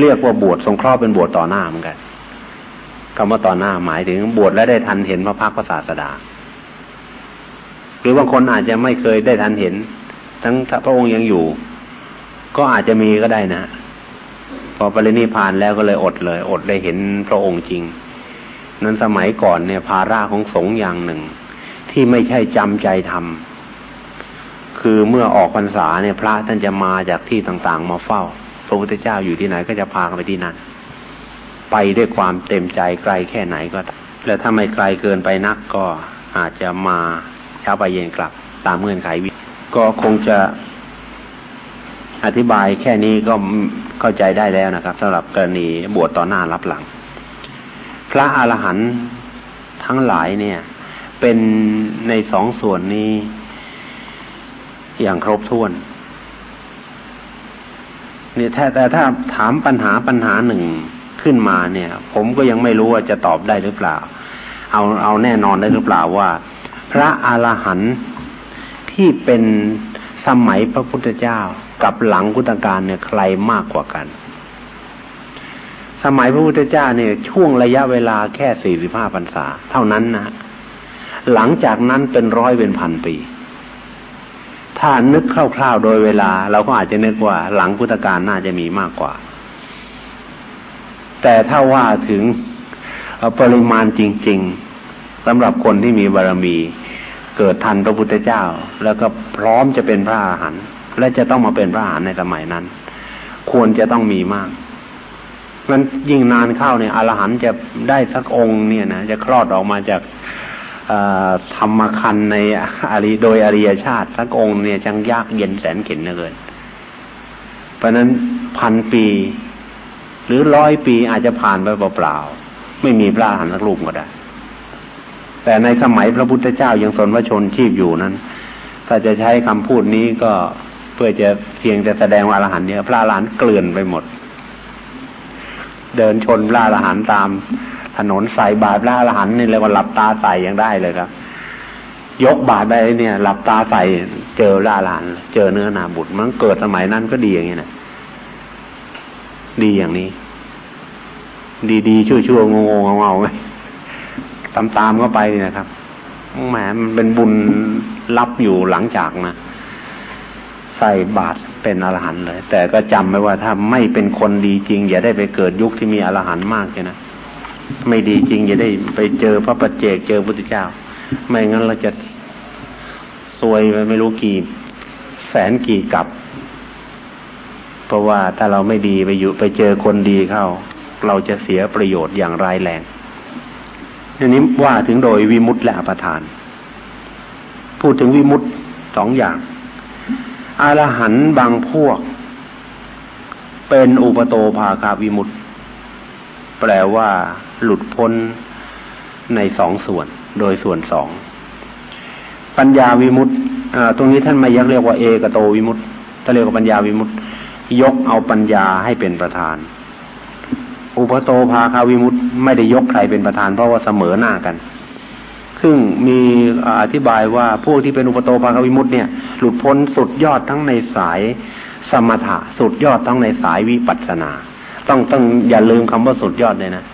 Speaker 2: เรียกว่าบวชสงเคราะห์เป็นบวชต่อหน้าเหมือนกันคำว่าต่อหน้าหมายถึงบวชและได้ทันเห็นพระพักพระศาสดา หรือบางคนอาจจะไม่เคยได้ทันเห็น ทั้งพระองค์ยังอยู่ ก็อาจจะมีก็ได้นะ อปรินิพานแล้วก็เลยอดเลย อดได้เห็นพระองค์จริง นั้นสมัยก่อนเนี่ยภาระของสงฆ์อย่างหนึ่ง ที่ไม่ใช่จำใจทำคือเมื่อออกพรรษาเนี่ย พระท่านจะมาจากที่ต่างๆ มาเฝ้า พระพุทธเจ้าอยู่ที่ไหนก็จะพาไปที่นั่นไปด้วยความเต็มใจไกลแค่ไหนก็ แล้วถ้าไม่ไกลเกินไปนักก็อาจจะมาเช้าไปเย็นกลับ ตามเงื่อนไขวิก็คงจะ อธิบายแค่นี้ก็เข้าใจได้แล้วนะครับสำหรับกรณีบวชต่อหน้ารับหลัง พระอรหันต์ทั้งหลายเนี่ย เป็นในสองส่วนนี้ อย่างครบถ้วนเนี่ยแต่ถ้าถามปัญหาปัญหาหนึ่งขึ้นมาเนี่ย ผมก็ยังไม่รู้ว่าจะตอบได้หรือเปล่า เอาเอาแน่นอนได้หรือเปล่าว่า พระอรหันต์ที่เป็น สมัยพระพุทธเจ้ากับหลังพุทธกาลเนี่ยใครมากกว่ากัน สมัยพระพุทธเจ้าเนี่ยช่วงระยะเวลาแค่สี่สิบห้าพรรษา เท่านั้นนะหลังจากนั้นเป็นร้อยเป็นพันปี ถ้านึกคร่าวๆโดยเวลา เราก็อาจจะนึกว่า หลังพุทธกาลน่าจะมีมากกว่า แต่ถ้าว่าถึงปริมาณจริง ๆสำหรับคนที่มีบารมี เกิดทันพระพุทธเจ้า แล้วก็พร้อมจะเป็นพระอาหารหันต์และจะต้องมาเป็นพระอาหารในสมัยนั้น ควรจะต้องมีมากมันยิ่งนานเข้าเนี่ยอรหันต์จะได้สักองค์เนี่ยนะจะคลอดออกมาจากธรรมคันในอริโดยอริยชาติสักองค์เนี่ยจังยากเย็นแสนเข็นเหลือเกินเพราะนั้นพันปี หรือร้อยปีอาจจะผ่านไปเปล่าๆไม่มีพระอรหันต์สักรูปก็ได้ แต่ในสมัยพระพุทธเจ้ายังสนวชนชีพอยู่นั้น ถ้าจะใช้คำพูดนี้ก็เพื่อจะเพียงจะแสดงว่าอรหันต์เนี่ยพระอรหันต์เกลื่อนไปหมด เดินชนพระอรหันต์ตามถนนใส่บาตรพระอรหันต์นี่เลยว่าหลับตาใส่ยังได้เลยครับ ยกบาตรไปเนี่ย หลับตาใส่เจอพระอรหันต์เจอเนื้อนาบุตรมันเกิดสมัยนั้นก็ดีอย่างนี้นะดีอย่างนี้ ดีดีชั่วชั่วงงงเงาไง ตามตามก็ไปนะครับแหมมันเป็นบุญรับอยู่หลังจากนะใส่บาตรเป็นอรหันต์เลย แต่ก็จำไว้ว่าถ้าไม่เป็นคนดีจริง อย่าได้ไปเกิดยุคที่มีอรหันต์มากใช่นะไม่ดีจริง อย่าได้ไปเจอพระปัจเจกเจอพุทธเจ้า ไม่งั้นเราจะซวยไปไม่รู้กี่ แสนกี่กับ เพราะว่าถ้าเราไม่ดีไปอยู่ไปเจอคนดีเข้า เราจะเสียประโยชน์อย่างร้ายแรง อันนี้ว่าถึงโดยวิมุตต์และอภทาน พูดถึงวิมุตต์สองอย่างอรหันบางพวก เป็นอุปโตภาคาวิมุตต์แปลว่าหลุดพ้นในสองส่วน โดยส่วนสอง ปัญญาวิมุตต์ตรงนี้ท่านไม่ยักเรียกว่าเอกโตวิมุตต์ถ้าเรียกว่าปัญญาวิมุตต์ยกเอาปัญญาให้เป็นประธาน อุปโตภาคาวิมุตต์ไม่ได้ยกใครเป็นประธานเพราะว่าเสมอหน้ากัน ซึ่งมีอธิบายว่าพวกที่เป็นอุปโตภาคาวิมุตต์เนี่ย หลุดพ้นสุดยอดทั้งในสายสมถะสุดยอดทั้งในสายวิปัสสนา ต้องต้องอย่าลืมคำว่าสุดยอดเลยนะ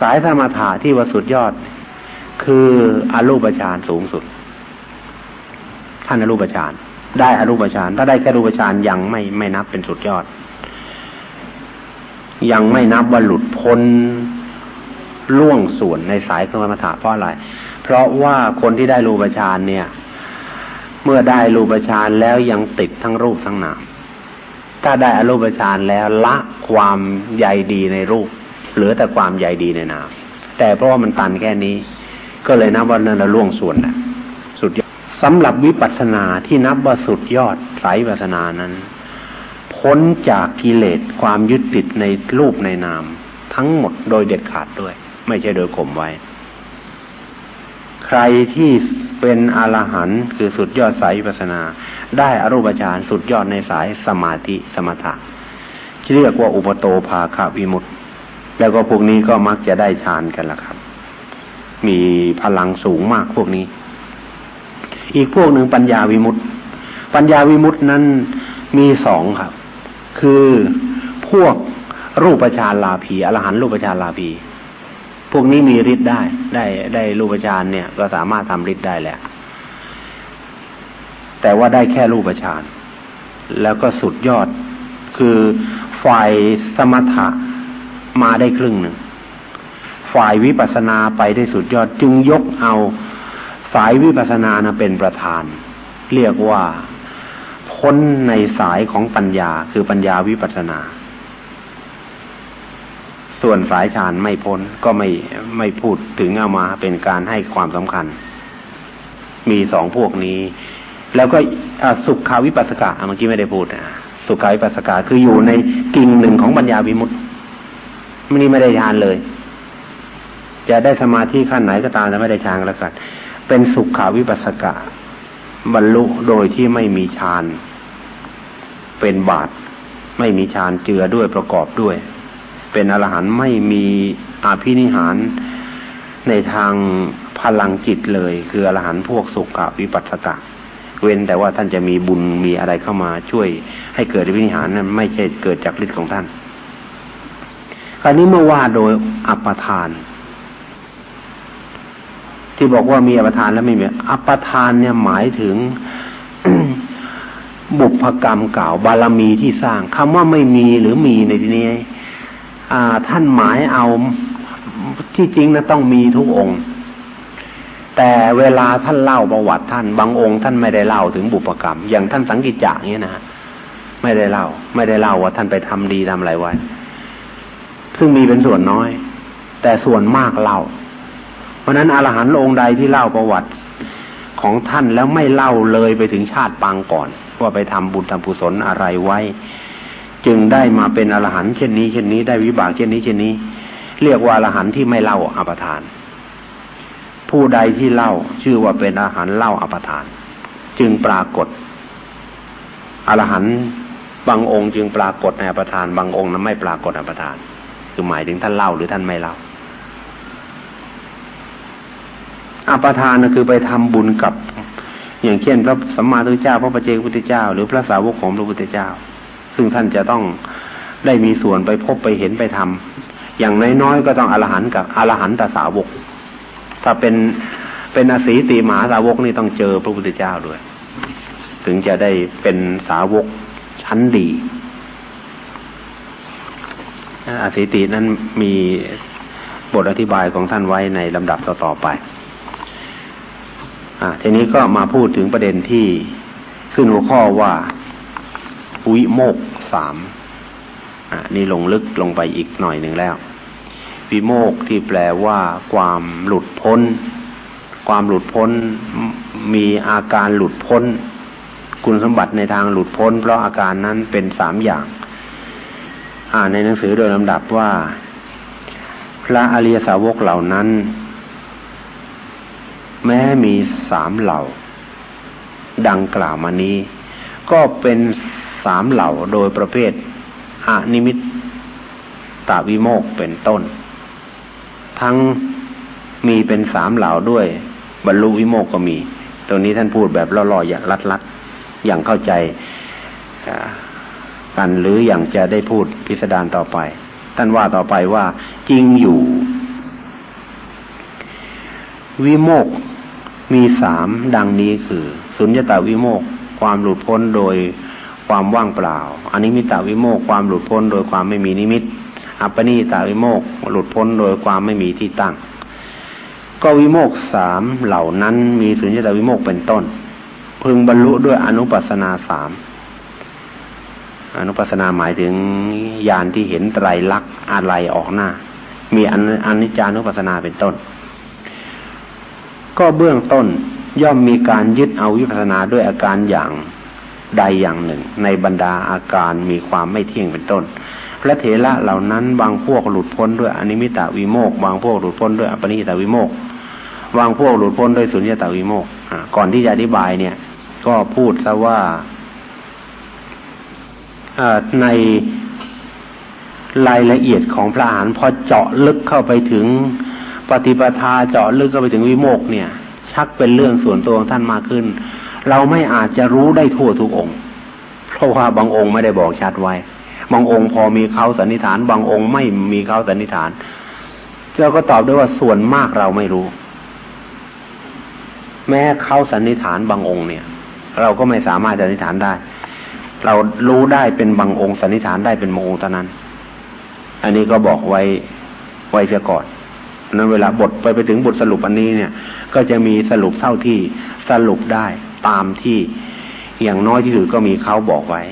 Speaker 2: สายสมถะที่ว่าสุดยอด คืออรูปฌานสูงสุด ท่านอรูปฌานได้อรูปฌานถ้าได้แค่รูปฌานยังไม่ไม่นับเป็นสุดยอด ยังไม่นับว่าหลุดพ้นล่วงส่วนในสายสมถะเพราะอะไร เพราะว่าคนที่ได้รูปฌานเนี่ย เมื่อได้รูปฌานแล้วยังติดทั้งรูปทั้งนาม ถ้าได้อรูปฌานแล้วละความใยดีในรูป เหลือแต่ความใยดีในนาม แต่เพราะว่ามันตันแค่นี้ ก็เลยนับว่านั่นละล่วงส่วนนะสุดยอดสำหรับวิปัสสนาที่นับว่าสุดยอดสายวิปัสสนานั้น พ้นจากกิเลสความยึดติดในรูปในนาม ทั้งหมดโดยเด็ดขาดด้วย ไม่ใช่โดยข่มไว้ ใครที่เป็นอรหันต์คือสุดยอดสายวิปัสนา ได้อรูปฌานสุดยอดในสายสมาธิสมถะเรียกว่าอุปโตภาคาวิมุตต์แล้วก็พวกนี้ก็มักจะได้ฌานกันละครับ มีพลังสูงมากพวกนี้ อีกพวกหนึ่งปัญญาวิมุตต์ปัญญาวิมุตตนั้นมีสองครับ คือพวกรูปฌานลาภีอรหันต์รูปฌานลาภีพวกนี้มีฤทธิ์ได้ ได้ได้รูปฌานเนี่ย ก็สามารถทำฤทธิ์ได้แหละ แต่ว่าได้แค่รูปฌานแล้วก็สุดยอด คือฝ่ายสมถะมาได้ครึ่งหนึ่งฝ่ายวิปัสนาไปได้สุดยอดจึงยกเอาสายวิปัสนานะเป็นประธาน เรียกว่า พ้นในสายของปัญญาคือปัญญาวิปัสนา ส่วนสายฌานไม่พ้นก็ไม่ไม่พูดถึงเอามาเป็นการให้ความสำคัญ มีสองพวกนี้ แล้วก็สุขาวิปัสสกะเมื่อกี้ไม่ได้พูดนะสุขาวิปัสสกะคืออยู่ในกิ่งหนึ่งของปัญญาวิมุตติไม่นี่ไม่ได้ฌานเลย จะได้สมาธิขั้นไหนก็ตามแต่ไม่ได้ฌานกระสัตเป็นสุขขาวิปัสสกะบรรลุโดยที่ไม่มีฌาน เป็นบาตไม่มีฌานเจือด้วยประกอบด้วย เป็นอรหันต์ไม่มีอาภินิหารในทางพลังจิตเลย คืออรหันต์พวกสุขวิปัสสกะเว้นแต่ว่าท่านจะมีบุญมีอะไรเข้ามาช่วยให้เกิดวินิหารนั้นไม่ใช่เกิดจากฤทธิ์ของท่าน คราวนี้เมื่อว่าโดยอัปทาน ที่บอกว่ามีอัปทานแล้วไม่มีอัปทานเนี่ยหมายถึง บุพกรรมเก่าบารมีที่สร้างคำว่าไม่มีหรือมีในที่นี้ท่านหมายเอาที่จริงนะต้องมีทุกองค์ แต่เวลาท่านเล่าประวัติท่าน บางองค์ท่านไม่ได้เล่าถึงบุพกรรม อย่างท่านสังกิจจาเนี้ยนะไม่ได้เล่า ไม่ได้เล่าว่าท่านไปทำดีทำอะไรไว้ซึ่งมีเป็นส่วนน้อย แต่ส่วนมากเล่า เพราะนั้นอรหันต์องค์ใดที่เล่าประวัติของท่านแล้วไม่เล่าเลยไปถึงชาติปางก่อน ว่าไปทำบุญทำกุศลอะไรไว้ จึงได้มาเป็นอรหันต์เช่นนี้เช่นนี้ได้วิบากเช่นนี้เช่นนี้ เรียกว่าอรหันต์ที่ไม่เล่าอภทาน ผู้ใดที่เล่าชื่อว่าเป็นอรหันต์เล่าอภทาน จึงปรากฏอรหันต์บางองค์จึงปรากฏในอภทาน บางองค์นั้นไม่ปรากฏอภทาน คือหมายถึงท่านเล่าหรือท่านไม่เล่าอาปทานคือไปทำบุญกับ อย่างเช่น พระสัมมาสัมพุทธเจ้า พระปเจกพุทธเจ้า หรือพระสาวกของพระพุทธเจ้า ซึ่งท่านจะต้องได้มีส่วนไปพบไปเห็นไปทำอย่างน้อยๆก็ต้องอรหันกับอรหันตสาวก ถ้าเป็นเป็นอสีติมหาสาวกนี่ต้องเจอพระพุทธเจ้าด้วย ถึงจะได้เป็นสาวกชั้นดีอาสิตินั้นมีบทอธิบายของท่านไว้ในลำดับต่อๆไป อ่าทีนี้ก็มาพูดถึงประเด็นที่ขึ้นหัวข้อว่าวิโมกสามอ่านี่ลงลึกลงไปอีกหน่อยหนึ่งแล้ว วิโมกที่แปลว่าความหลุดพ้น ความหลุดพ้นมีอาการหลุดพ้น คุณสมบัติในทางหลุดพ้น เพราะอาการนั้นเป็นสามอย่าง อ่านในหนังสือโดยลำดับว่า พระอริยสาวกเหล่านั้น แม้มีสามเหล่า ดังกล่าวมานี้ ก็เป็นสามเหล่าโดยประเภทอนิมิตตาวิโมกเป็นต้น ทั้งมีเป็นสามเหล่าด้วย บรรลุวิโมกก็มี ตรงนี้ท่านพูดแบบล่อๆอย่างลัดๆอย่างเข้าใจกันหรืออย่างจะได้พูดพิสดารต่อไป ท่านว่าต่อไปว่าจริงอยู่ วิโมกมีสามดังนี้คือ สุญญตาวิโมกความหลุดพ้นโดยความว่างเปล่าอนิมิตาวิโมกความหลุดพ้นโดยความไม่มีนิมิต อัปปนิตาวิโมกหลุดพ้นโดยความไม่มีที่ตั้ง ก็วิโมกสามเหล่านั้นมีสุญญตาวิโมกเป็นต้น พึงบรรลุด้วยอนุปัสนาสามอนุปัสนาหมายถึงญาณที่เห็นไตรลักษณ์อะไรออกหน้า มีอนิจจานุปัสนาเป็นต้น ก็เบื้องต้นย่อมมีการยึดเอาวิปัสนาด้วยอาการอย่างใดอย่างหนึ่ง ในบรรดาอาการมีความไม่เที่ยงเป็นต้น พระเถระเหล่านั้นบางพวกหลุดพ้นด้วยอนิมิตาวิโมกบางพวกหลุดพ้นด้วยอปนิหิตาวิโมกบางพวกหลุดพ้นด้วยสุญญตาวิโมกก่อนที่จะอธิบายเนี่ย ก็พูดซะว่าในรายละเอียดของพระอรหันพอเจาะลึกเข้าไปถึง ปฏิปทาเจาะลึกเข้าไปถึงวิโมกเนี่ย ชักเป็นเรื่องส่วนตัวของท่านมากขึ้น เราไม่อาจจะรู้ได้ทั่วทุกองค์ เพราะว่าบางองค์ไม่ได้บอกชัดไว้ บางองค์พอมีเขาสันนิษฐาน บางองค์ไม่มีเขาสันนิษฐานเราก็ตอบได้ว่าส่วนมากเราไม่รู้ แม้เขาสันนิษฐานบางองค์เนี่ย เราก็ไม่สามารถสันนิษฐานได้ เรารู้ได้เป็นบางองค์สันนิษฐานได้เป็นบางองค์เท่านั้น อันนี้ก็บอกไว้ไว้เสียก่อน นั้นเวลาบทไปไปถึงบทสรุปอันนี้เนี่ย ก็จะมีสรุปเท่าที่สรุปได้ตามที่อย่างน้อยที่สุดก็มีเขาบอกไว้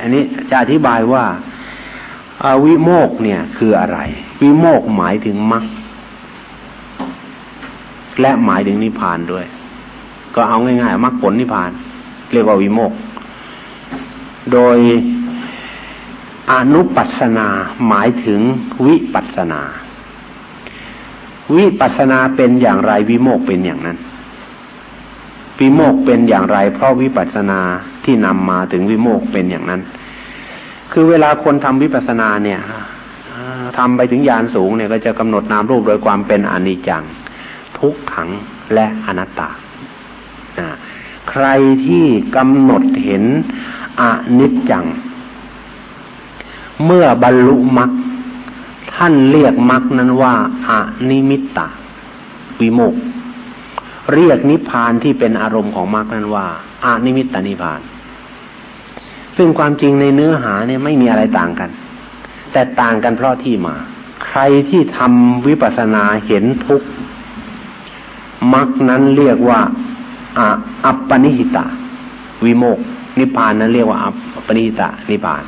Speaker 2: อันนี้จะอธิบายว่าอาวิโมกเนี่ยคืออะไร วิโมกหมายถึงมรรคและหมายถึงนิพพานด้วย ก็เอาง่ายๆมรรคผลนิพพาน เรียกว่าวิโมกโดยอนุปัสนาหมายถึงวิปัสนา วิปัสนาเป็นอย่างไรวิโมกเป็นอย่างนั้น วิโมกเป็นอย่างไร เพราะวิปัสนาที่นำมาถึงวิโมกเป็นอย่างนั้น คือเวลาคนทำวิปัสนาเนี่ยทำไปถึงยานสูงเนี่ยก็จะกำหนดนามรูปโดยความเป็นอนิจจัง ทุกขังและอนัตตาใครที่กำหนดเห็นอนิจจัง เมื่อบรรลุมรรค ท่านเรียกมรรคนั้นว่าอานิมิตตาวิโมก เรียกนิพพานที่เป็นอารมณ์ของมรรคนั้นว่าอานิมิตตานิพพาน ซึ่งความจริงในเนื้อหาเนี่ยไม่มีอะไรต่างกัน แต่ต่างกันเพราะที่มา ใครที่ทำวิปัสสนาเห็นทุกมรรคนั้นเรียกว่าอาอัปปนิหิตาวิโมก นิพพานนั้นเรียกว่าอัปปนิหิตานิพพาน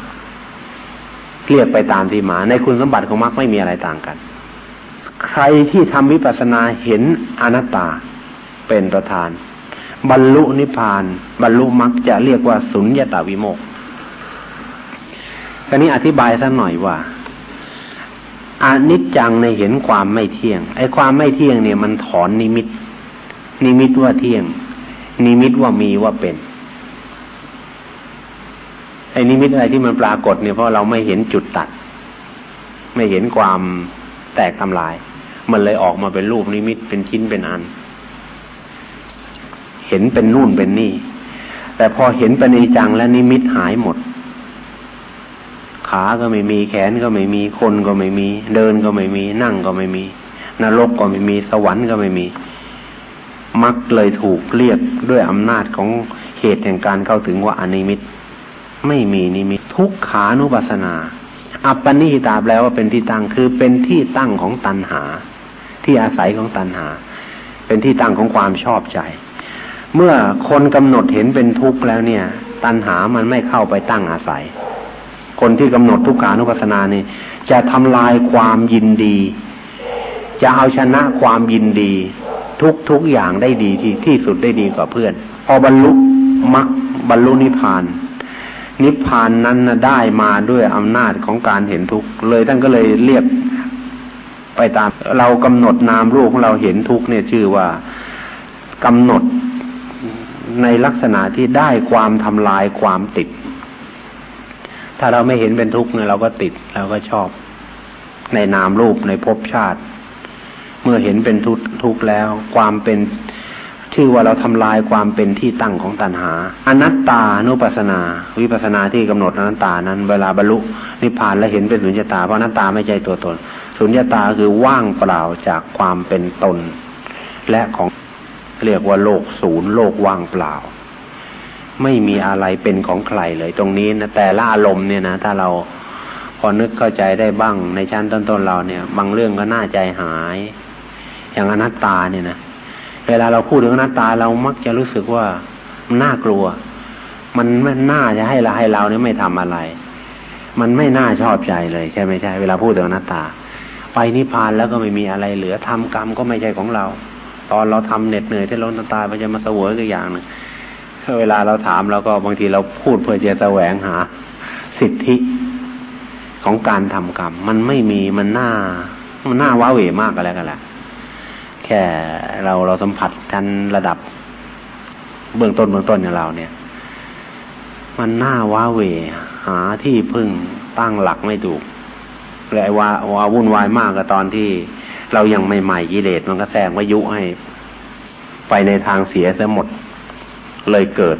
Speaker 2: เรียกไปตามที่มา ในคุณสมบัติของมรรคไม่มีอะไรต่างกัน ใครที่ทำวิปัสสนาเห็นอนัตตาเป็นประธาน บรรลุนิพพาน บรรลุมรรคจะเรียกว่าสุญญตาวิโมกทีนี้อธิบายสักหน่อยว่าอนิจจังในเห็นความไม่เที่ยง ไอ้ความไม่เที่ยงเนี่ยมันถอนนิมิต นิมิตว่าเที่ยง นิมิตว่ามีว่าเป็น ไอ้นิมิตอะไรที่มันปรากฏเนี่ยเพราะเราไม่เห็นจุดตัด ไม่เห็นความแตกทำลาย มันเลยออกมาเป็นรูปนิมิตเป็นชิ้นเป็นอัน เห็นเป็นนู่นเป็นนี่ แต่พอเห็นเป็นอจังและนิมิตหายหมด ขาก็ไม่มีแขนก็ไม่มีคนก็ไม่มี เดินก็ไม่มีนั่งก็ไม่มีนรกก็ไม่มีสวรรค์ก็ไม่มี มักเลยถูกเรียกด้วยอำนาจของเหตุแห่งการเข้าถึงว่าอนิมิต ไม่มีนิมิตทุกขานุปัสนา อัปปนิหิตาแปลว่าเป็นที่ตั้งคือเป็นที่ตั้งของตัณหา ที่อาศัยของตัณหา เป็นที่ตั้งของความชอบใจ เมื่อคนกำหนดเห็นเป็นทุกข์แล้วเนี่ย ตัณหามันไม่เข้าไปตั้งอาศัย คนที่กำหนดทุกขานุปัสนานี่จะทำลายความยินดี จะเอาชนะความยินดี ทุกทุกอย่างได้ดีที่ที่สุดได้ดีกว่าเพื่อน พอบรรลุมรรคบรรลุนิพพาน นิพพานนั้นนะได้มาด้วยอำนาจของการเห็นทุกข์เลยท่านก็เลยเรียกไปตาม เรากำหนดนามรูปของเราเห็นทุกข์เนี่ยชื่อว่ากำหนดในลักษณะที่ได้ความทำลายความติด ถ้าเราไม่เห็นเป็นทุกข์เนี่ยเราก็ติดเราก็ชอบ ในนามรูปในภพชาติ เมื่อเห็นเป็นทุกข์แล้ว ความเป็น ชื่อว่าเราทำลายความเป็นที่ตั้งของตัณหา อนัตตานุปัสนา วิปัสนาที่กำหนดอนัตตานั้น เวลาบรรลุนิพพานแล้วเห็นเป็นสุญญตาเพราะอนัตตาไม่ใช่ตัวตน สุญญตาคือว่างเปล่าจากความเป็นตน และของเรียกว่าโลกศูนย์โลกว่างเปล่า ไม่มีอะไรเป็นของใครเลย ตรงนี้นะแต่ละอารมณ์เนี่ยนะถ้าเราพอนึกเข้าใจได้บ้างในชั้นต้นๆเราเนี่ย บางเรื่องก็น่าใจหาย อย่างอนัตตาเนี่ยนะ เวลาเราพูดถึงหน้าตาเรามักจะรู้สึกว่ามันน่ากลัว มันไม่น่าจะให้เราให้เราเนี่ยไม่ทำอะไร มันไม่น่าชอบใจเลยใช่ไหมใช่ เวลาพูดถึงหน้าตา ไปนิพพานแล้วก็ไม่มีอะไรเหลือทำกรรมก็ไม่ใช่ของเรา ตอนเราทำเหน็ดเหนื่อยที่ล้นตายไปจะมาเสวยก็อย่างหนึ่งเวลาเราถามเราก็บางทีเราพูดเพื่อจะแสวงหา สิทธิของการทำกรรม มันไม่มีมันน่า มันน่าว้าเหวมากก็แล้วกันแหละ แค่เราเราสัมผัสกันระดับ เบื้องต้นเบื้องต้นอย่างเราเนี่ย มันน่าว้าเหวหาที่พึ่งตั้งหลักไม่ถูกเลยว่าว่าวุ่นวายมากกับตอนที่เรายังไม่ใหม่กิเลสมันก็แทงวายุให้ ไปในทางเสียเสียหมด เลยเกิด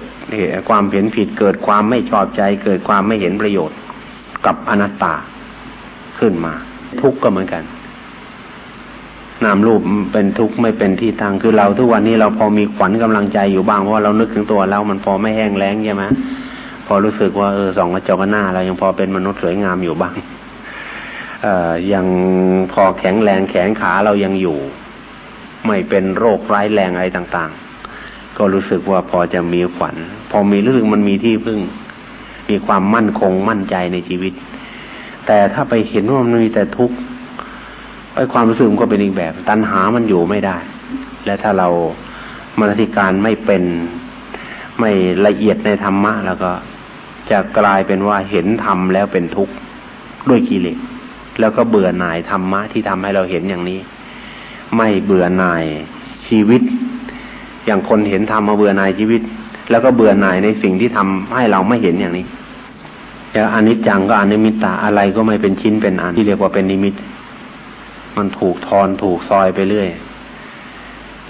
Speaker 2: ความเห็นผิดเกิดความไม่ชอบใจ เกิดความไม่เห็นประโยชน์กับอนัตตาขึ้นมา ทุกข์ก็เหมือนกัน นามรูปเป็นทุกข์ไม่เป็นที่ตั้งคือเราทุกวันนี้เราพอมีขวัญกำลังใจอยู่บ้างเพราะเรานึกถึงตัวแล้วมันพอไม่แห้งแล้งใช่ไหมพอรู้สึกว่าเออสองกระจกหน้าเรายังพอเป็นมนุษย์สวยงามอยู่บ้างเอ่อยังพอแข็งแรงแขนขาเรายังอยู่ ไม่เป็นโรคร้ายแรงอะไรต่าง ๆ ก็รู้สึกว่าพอจะมีขวัญพอมีรู้สึกมันมีที่พึ่ง มีความมั่นคงมั่นใจในชีวิต แต่ถ้าไปเห็นว่ามันมีแต่ทุกข์ ไอ้ความรู้สึกมันก็เป็นอีกแบบ ตัณหามันอยู่ไม่ได้ และถ้าเรามรสิการไม่เป็นไม่ละเอียดในธรรมะ แล้วก็จะกลายเป็นว่าเห็นธรรมแล้วเป็นทุกข์ด้วยกิเลสแล้วก็เบื่อหน่ายธรรมะที่ทำให้เราเห็นอย่างนี้ ไม่เบื่อหน่ายชีวิต อย่างคนเห็นธรรมมาเบื่อหน่ายชีวิต แล้วก็เบื่อหน่ายในสิ่งที่ทำให้เราไม่เห็นอย่างนี้อย่างอนิจจังก็อนิมิตตาอะไรก็ไม่เป็นชิ้นเป็นอันที่เรียกว่าเป็นนิมิต มันถูกทอนถูกซอยไปเรื่อย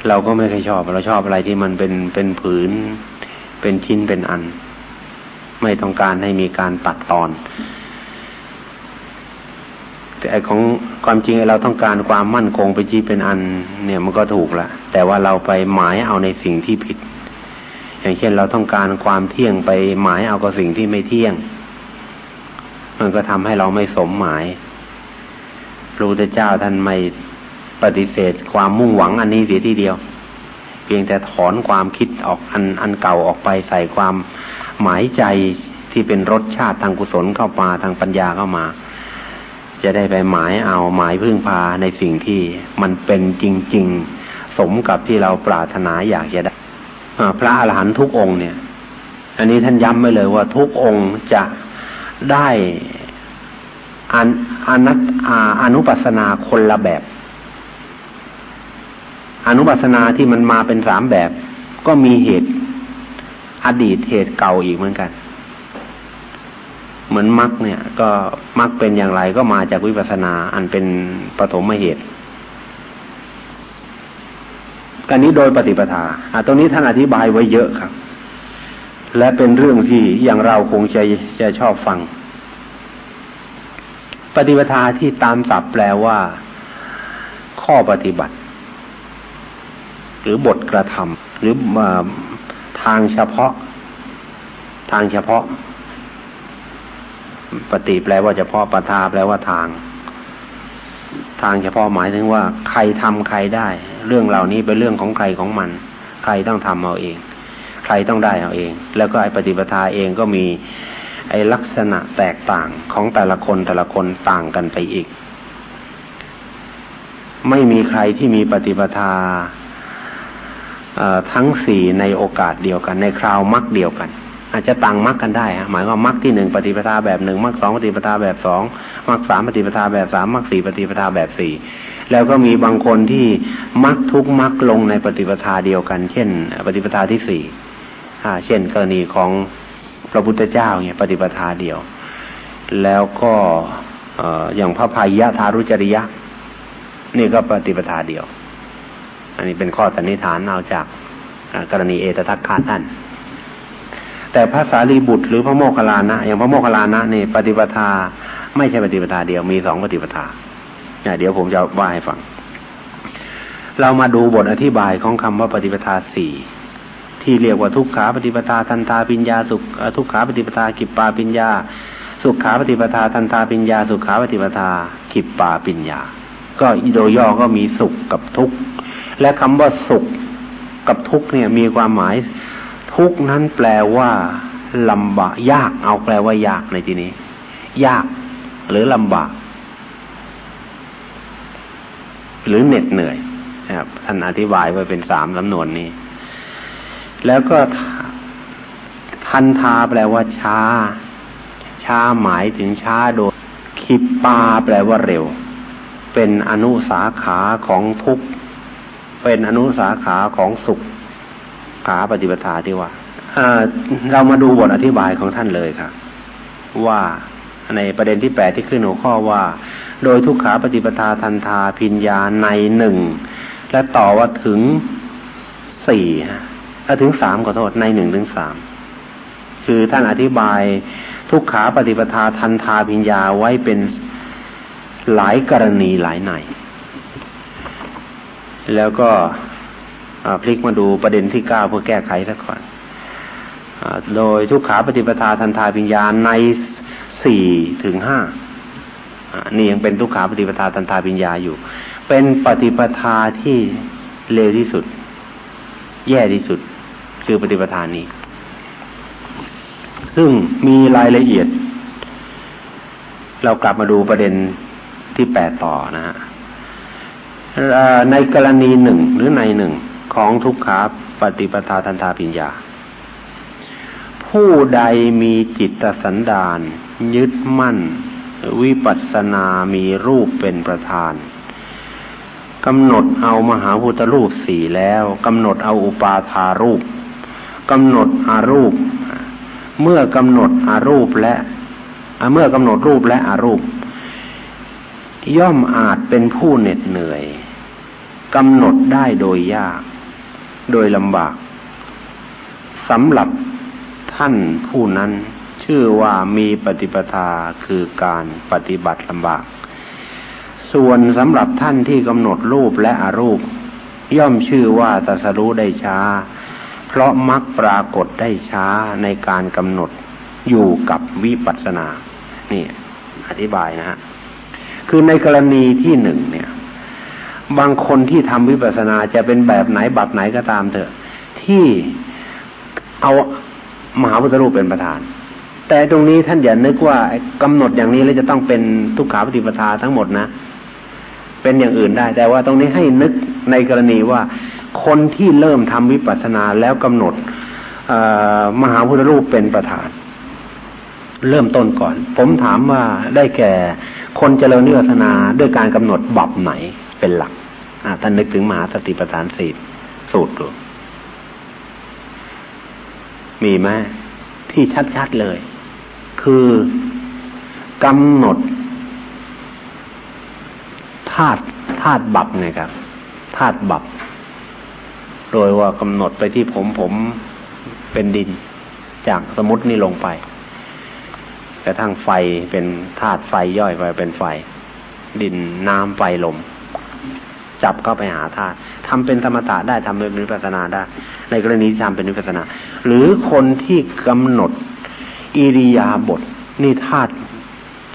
Speaker 2: เราก็ไม่เคยชอบ เราชอบอะไรที่มันเป็นเป็นผืน เป็นชิ้นเป็นอัน ไม่ต้องการให้มีการตัดตอน แต่ไอของความจริงเราต้องการความมั่นคงไปจีเป็นอัน เนี่ยมันก็ถูกละแต่ว่าเราไปหมายเอาในสิ่งที่ผิด อย่างเช่นเราต้องการความเที่ยงไปหมายเอากับสิ่งที่ไม่เที่ยง มันก็ทำให้เราไม่สมหมาย พระพุทธเจ้าท่านไม่ปฏิเสธความมุ่งหวังอันนี้เสียทีเดียว เพียงแต่ถอนความคิดออกอันอันเก่าออกไปใส่ความหมายใจที่เป็นรสชาติทางกุศลเข้ามาทางปัญญาเข้ามา จะได้ไปหมายเอาหมายพึ่งพาในสิ่งที่มันเป็นจริง ๆ สมกับที่เราปรารถนาอยากจะได้พระอรหันต์ทุกองค์เนี่ย อันนี้ท่านย้ำไว้เลยว่าทุกองค์จะได้ อนอนัตอนุปัสนาคนละแบบ อนุปัสนาที่มันมาเป็นสามแบบ ก็มีเหตุ อดีตเหตุเก่าอีกเหมือนกัน เหมือนมรรคเนี่ย ก็มรรคเป็นอย่างไรก็มาจากวิปัสนา อันเป็นปฐมเหตุกันนี้โดยปฏิปทาอ่ตรงนี้ท่านอธิบายไว้เยอะครับ และเป็นเรื่องที่อย่างเราคงจะจะชอบฟัง ปฏิปทาที่ตามศัพท์แปลว่า ข้อปฏิบัติ หรือบทกระทำหรือทางเฉพาะ ทางเฉพาะ ปฏิแปลว่าเฉพาะปทาแปลว่าทาง ทางเฉพาะหมายถึงว่า ใครทำใครได้ เรื่องเหล่านี้เป็นเรื่องของใครของมัน ใครต้องทำเอาเอง ใครต้องได้เอาเอง แล้วก็ไอ้ปฏิปทาเองก็มี ไอลักษณะแตกต่างของแต่ละคนแต่ละคนต่างกันไปอีก ไม่มีใครที่มีปฏิปทาทั้งสี่ในโอกาสเดียวกัน ในคราวมักเดียวกัน อาจจะต่างมรรคกันได้หมายว่ามรรคที่หนึ่งปฏิปทาแบบหนึ่งมรรคสองปฏิปทาแบบสองมรรคสามปฏิปทาแบบสามมรรคสี่ปฏิปทาแบบสี่แล้วก็มีบางคนที่มรรคทุกมรรคลงในปฏิปทาเดียวกัน เช่น ปฏิปทาที่สี่เช่นกรณีของ พระพุทธเจ้าเนี่ยปฏิปทาเดียว แล้วก็อย่างพระพายะทารุจริยะ นี่ก็ปฏิปทาเดียว อันนี้เป็นข้อสันนิษฐานเอาจากกรณีเอตทัคคะท่านแต่พระสารีบุตรหรือพระโมคคัลลานะ อย่างพระโมคคัลลานะนี่ปฏิปทาไม่ใช่ปฏิปทาเดียวมีสองปฏิปทาเนี่ยเดี๋ยวผมจะว่าให้ฟัง เรามาดูบทอธิบายของคำว่าปฏิปทาสี่ ที่เรียกว่าทุกขาปฏิปทาทันตาปิญญาสุขทุกขาปฏิปทากิปปาปิญญา สุขขาปฏิปทาทันตาปิญญา สุขาปฏิปทากิปปาปิญญา ก็โดยย่อก็มีสุขกับทุกข์และคำว่าสุขกับทุกข์เนี่ยมีความหมาย ทุกนั้นแปลว่าลำบากยากเอาแปลว่ายากในที่นี้ ยาก หรือลำบาก หรือเหน็ดเหนื่อยนะครับท่านอธิบายไว้เป็นสามสำนวนนี้ แล้วก็ทันทาแปลว่าช้า ช้าหมายถึงช้าโดยคิปปาแปลว่าเร็ว เป็นอนุสาขาของทุกเป็นอนุสาขาของสุข ขาปฏิปทาที่ว่าเรามาดูบทอธิบายของท่านเลยครับว่าในประเด็นที่แปดที่ขึ้นหัวข้อว่า โดยทุกขาปฏิปทาทันทาพิญญาในหนึ่งและต่อว่าถึงสี่ ถึงสามขอโทษในหนึ่งถึงสามคือท่านอธิบายทุกขาปฏิปทาทันทาพิญญาไว้เป็นหลายกรณีหลายในแล้วก็พลิกมาดูประเด็นที่เก้าเพื่อแก้ไขซะก่อนโดยทุกขาปฏิปทาทันทาปิญญาในสี่ถึงห้านี่ยังเป็นทุกขาปฏิปทาทันทาปิญญาอยู่ เป็นปฏิปทาที่เลวที่สุด แย่ที่สุด คือปฏิปทานี้ ซึ่งมีรายละเอียด เรากลับมาดูประเด็นที่แปดต่อนะฮะในกรณีหนึ่งหรือในหนึ่งของทุกขาปฏิปทาทันทาปิญญา ผู้ใดมีจิตสันดาน ยึดมั่น วิปัสสนามีรูปเป็นประธานกำหนดเอามหาพุทธรูปสี่แล้วกำหนดเอาอุปาทารูป กำหนดอารูป เมื่อกำหนดอารูปและเมื่อกำหนดรูปและอารูป ย่อมอาจเป็นผู้เหน็ดเหนื่อยกำหนดได้โดยยาก โดยลำบากสำหรับท่านผู้นั้น ชื่อว่ามีปฏิปทาคือการปฏิบัติลำบาก ส่วนสำหรับท่านที่กำหนดรูปและอารูป ย่อมชื่อว่าตัสรู้ได้ช้า เพราะมักปรากฏได้ช้าในการกำหนดอยู่กับวิปัสสนา นี่อธิบายนะฮะ คือในกรณีที่หนึ่งเนี่ย บางคนที่ทำวิปัสสนาจะเป็นแบบไหนบับไหนก็ตามเถอะ ที่เอามหาพุทธรูปเป็นประธาน แต่ตรงนี้ท่านอย่านึกว่ากำหนดอย่างนี้แล้วจะต้องเป็นทุกขาปฏิปทาทั้งหมดนะ เป็นอย่างอื่นได้ แต่ว่าตรงนี้ให้นึกในกรณีว่า คนที่เริ่มทำวิปัสสนาแล้วกำหนดมหาพุทธรูปเป็นประธาน เริ่มต้นก่อน ผมถามว่าได้แก่คนเจริญวิปัสสนาด้วยการกำหนดบับไหนเป็นหลักท่านนึกถึงมหาสติปัฏฐานสี่สูตรดูมีไหมที่ชัดๆเลย คือกำหนดธาตุธาตุบับไงครับธาตุบับ โดยว่ากำหนดไปที่ผมผมเป็นดินจากสมุตินี่ลงไปกระทั่งไฟเป็นธาตุไฟย่อยไปเป็นไฟ ดินน้ำไฟลม จับเข้าไปหาธาตุทำเป็นธรรมตาได้ทำเป็นวิปัสนาได้ ในกรณีทำเป็นวิปัสนา หรือคนที่กำหนดอิริยาบถนี่ธาตุ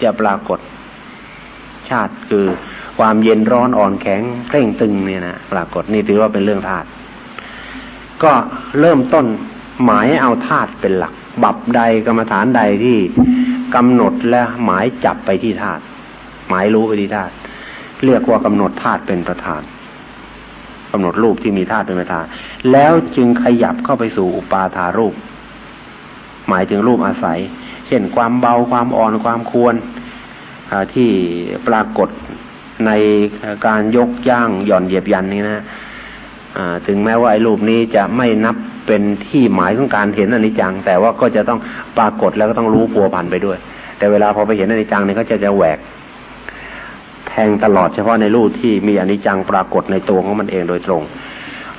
Speaker 2: จะปรากฏ ชาติคือความเย็นร้อนอ่อนแข็งเคร่งตึงเนี่ยนะปรากฏนี่ถือว่าเป็นเรื่องธาตุ ก็เริ่มต้นหมายเอาธาตุเป็นหลัก บับใดกรรมฐานใดที่กำหนดและหมายจับไปที่ธาตุหมายรู้ไปที่ธาตุเรียกว่ากำหนดธาตุเป็นประธานกำหนดรูปที่มีธาตุเป็นประธาน แล้วจึงขยับเข้าไปสู่อุปาทารูป หมายถึงรูปอาศัย เช่นความเบาความอ่อนความควรที่ปรากฏในการยกย่างหย่อนเหยียบยันนี้นะ ถึงแม้ว่าไอ้รูปนี้จะไม่นับเป็นที่หมายของการเห็นอนิจจัง แต่ว่าก็จะต้องปรากฏแล้วก็ต้องรู้พัวพันไปด้วย แต่เวลาพอไปเห็นอนิจจังเนี่ยก็จะจะแหวก แทงตลอดเฉพาะในรูปที่มีอนิจจังปรากฏในตัวของมันเองโดยตรง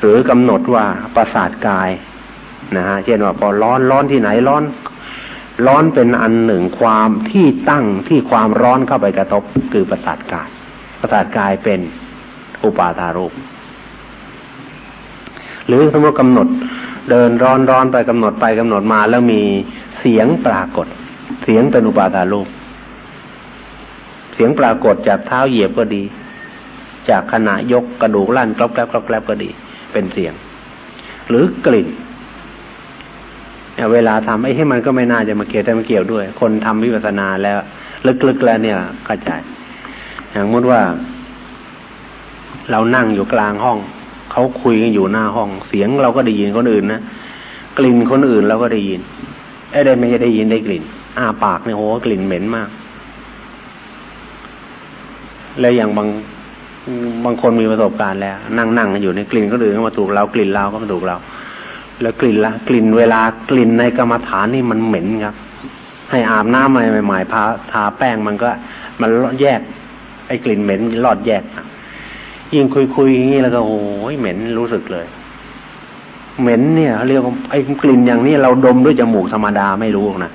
Speaker 2: หรือกำหนดว่าประสาทกายนะฮะเช่นว่าพอร้อนร้อนที่ไหนร้อน ร้อนเป็นอันหนึ่งความที่ตั้งที่ความร้อนเข้าไปกระทบคือประสาทกาย ประสาทกายเป็นอุปาทารูป หรือสมมติกำหนด เดินร้อนร้อนไปกำหนดไปกำหนดมาแล้วมีเสียงปรากฏ เสียงเป็นอุปาทารูปสียงปรากฏจากเท้าเหยียบก็ดี จากขณะยกกระดูกลั่นกรอบแกรบกรอบแกรบก็ดี เป็นเสียง หรือกลิ่นเวลาทำไอ้ให้มันก็ไม่น่าจะมาเกี่ยวแต่มันเกี่ยวด้วย คนทำวิปัสสนาแล้ว ลึกๆแล้วเนี่ยเข้าใจอย่างมุดว่า เรานั่งอยู่กลางห้อง เขาคุยกันอยู่หน้าห้อง เสียงเราก็ได้ยินคนอื่นนะกลิ่นคนอื่นเราก็ได้ยินไอ้ได้ไม่ได้ยินได้กลิ่นอ้าปากเนี่ยโหกลิ่นเหม็นมาก แล้วอย่างบางบางคนมีประสบการณ์แล้ว นั่งนั่งอยู่ในกลิ่นก็ดื่นก็มาถูกเรากลิ่นเราก็มาถูกเรา แล้วกลิ่นละกลิ่นเวลากลิ่นในกรรมฐานนี่มันเหม็นครับ ให้อาบน้ำใหม่ๆพาทาแป้งมันก็ มันแยก ไอ้กลิ่นเหม็นรอดแยก ยิ่งคุยๆอย่างนี้แล้วก็โอ้ยเหม็นรู้สึกเลย เหม็นเนี่ยเรียกว่าไอ้กลิ่นอย่างนี้เราดมด้วยจมูกธรรมดาไม่รู้นะ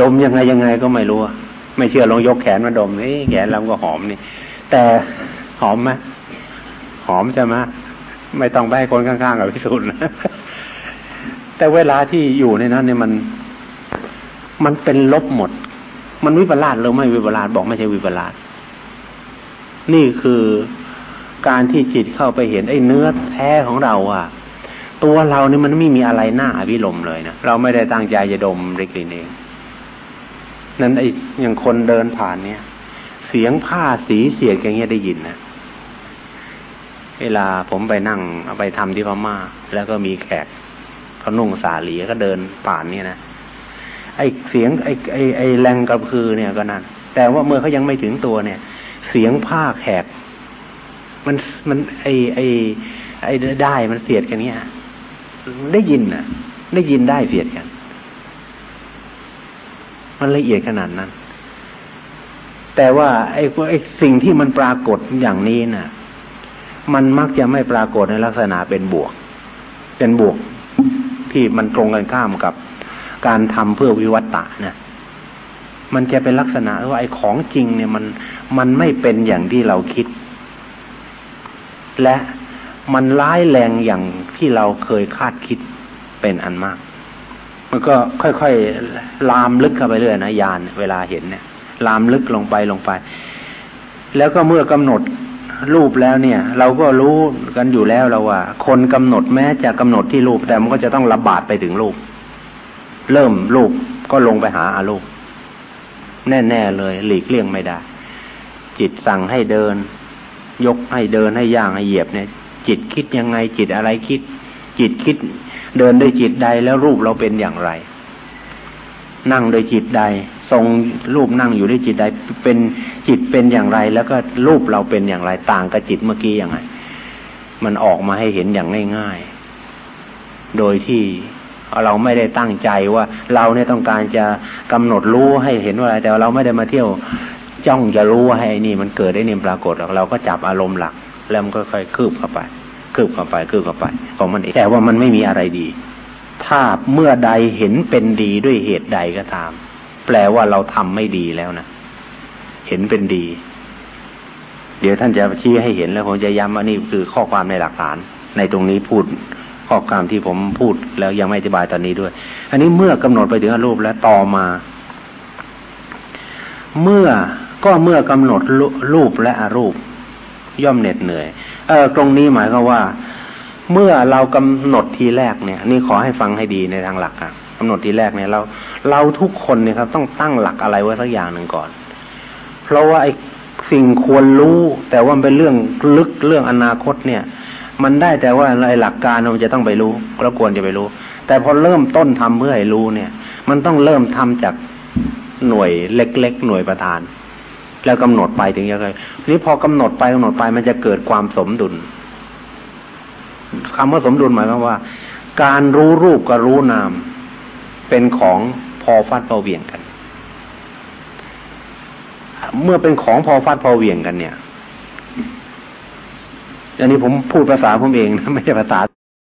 Speaker 2: ดมยังไงยังไงก็ไม่รู้ไม่เชื่อลองยกแขนมาดมนี่แขนเราก็หอมนี่ แต่หอมไหมหอมใช่ไหมไม่ต้องไปให้คนข้างๆกับพิสูจน์นะแต่เวลาที่อยู่ในนั้นเนี่ยมัน มันเป็นลบหมด มันวิปลาสหรือไม่วิปลาสบอกไม่ใช่วิปลาส นี่คือการที่จิตเข้าไปเห็นไอ้เนื้อแท้ของเราอะ ตัวเรานี่มันไม่มีอะไรหน้าอวิลมเลยนะเราไม่ได้ตั้งใจจะดมเรกลินเอง นั้นไอ้อย่างคนเดินผ่านเนี่ย เสียงผ้าสีเสียดอย่างเงี้ยได้ยินนะเวลาผมไปนั่งเอาไปทำที่พม่าแล้วก็มีแขกเขานุ่งสาหลีก็เดินผ่านเนี่ยนะไอ้เสียงไอ้ไอ้ไอ้แรงกระพือเนี่ยก็นั่นแต่ว่าเมื่อเขายังไม่ถึงตัวเนี่ย เสียงผ้าแขก มันมันไอไอไอ้ได้มันเสียดกันเนี้ยได้ยินน่ะ ได้ยินได้เสียดกัน มันละเอียดขนาดนั้น แต่ว่าไอ้ไอ้สิ่งที่มันปรากฏอย่างนี้น่ะ มันมักจะไม่ปรากฏในลักษณะเป็นบวก เป็นบวกที่มันตรงกันข้ามกับ การทำเพื่อวิวัตตะนะ มันจะเป็นลักษณะว่าไอ้ของจริงเนี่ยมันมันไม่เป็นอย่างที่เราคิด และมันร้ายแรงอย่างที่เราเคยคาดคิดเป็นอันมาก มันก็ค่อยๆลามลึกเข้าไปเรื่อยนะยานเวลาเห็นเนี่ย ลามลึกลงไปลงไป แล้วก็เมื่อกำหนดรูปแล้วเนี่ย เราก็รู้กันอยู่แล้วเราว่า คนกำหนดแม้จะกำหนดที่รูปแต่มันก็จะต้องระบาดไปถึงรูป เริ่มรูปก็ลงไปหาอารูป แน่ๆเลย หลีกเลี่ยงไม่ได้ จิตสั่งให้เดิน ยกให้เดินให้ย่างให้เหยียบเนี่ย จิตคิดยังไงจิตอะไรคิด จิตคิด เดินด้วยจิตใดแล้วรูปเราเป็นอย่างไร นั่งโดยจิตใด ทรงรูปนั่งอยู่ด้วยจิตใดเป็นจิตเป็นอย่างไร แล้วก็รูปเราเป็นอย่างไร ต่างกับจิตเมื่อกี้ยังไงมันออกมาให้เห็นอย่างง่ายๆ โดยที่ เราไม่ได้ตั้งใจว่า เราเนี่ยต้องการจะกำหนดรู้ให้เห็นว่าอะไร แต่เราไม่ได้มาเที่ยวจ้องจะรู้ให้นี่มันเกิดได้นี่ปรากฏเราก็จับอารมณ์หลัก แล้วมันก็ค่อยคืบเข้าไป คืบเข้าไปคืบเข้าไปของมันเองแต่ว่ามันไม่มีอะไรดี ถ้าเมื่อใดเห็นเป็นดีด้วยเหตุใดก็ตาม แปลว่าเราทำไม่ดีแล้วนะเห็นเป็นดี เดี๋ยวท่านจะชี้ให้เห็นแล้วผมจะย้ำว่านี่คือข้อความในหลักฐาน ในตรงนี้พูด ข้อความที่ผมพูดแล้วยังไม่อธิบายตอนนี้ด้วย อันนี้เมื่อกำหนดไปถึงอรูปแล้วต่อมา เมื่อก็เมื่อกำหนดรูปและอรูป ย่อมเหน็ดเหนื่อย เออตรงนี้หมายก็ว่า เมื่อเรากำหนดทีแรกเนี่ย นี่ขอให้ฟังให้ดีในทางหลักครับกำหนดทีแรกเนี่ยเรา เราทุกคนเนี่ยครับ ต้องตั้งหลักอะไรไว้สักอย่างหนึ่งก่อน เพราะว่าไอ้สิ่งควรรู้ แต่ว่าเป็นเรื่องลึกเรื่องอนาคตเนี่ย มันได้แต่ว่าในหลักการมันจะต้องไปรู้เราควรจะไปรู้ แต่พอเริ่มต้นทำเพื่อให้รู้เนี่ย มันต้องเริ่มทำจากหน่วยเล็ก ๆ หน่วยประธาน แล้วกำหนดไปถึงยังไงทีนี้พอกำหนดไปกำหนดไปมันจะเกิดความสมดุลคำว่าสมดุลหมายความว่า การรู้รูปกับรู้นาม เป็นของพอฟัดพอเวียงกัน เมื่อเป็นของพอฟัดพอเวียงกันเนี่ย อันนี้ผมพูดภาษาผมเองนะไม่ใช่ภาษา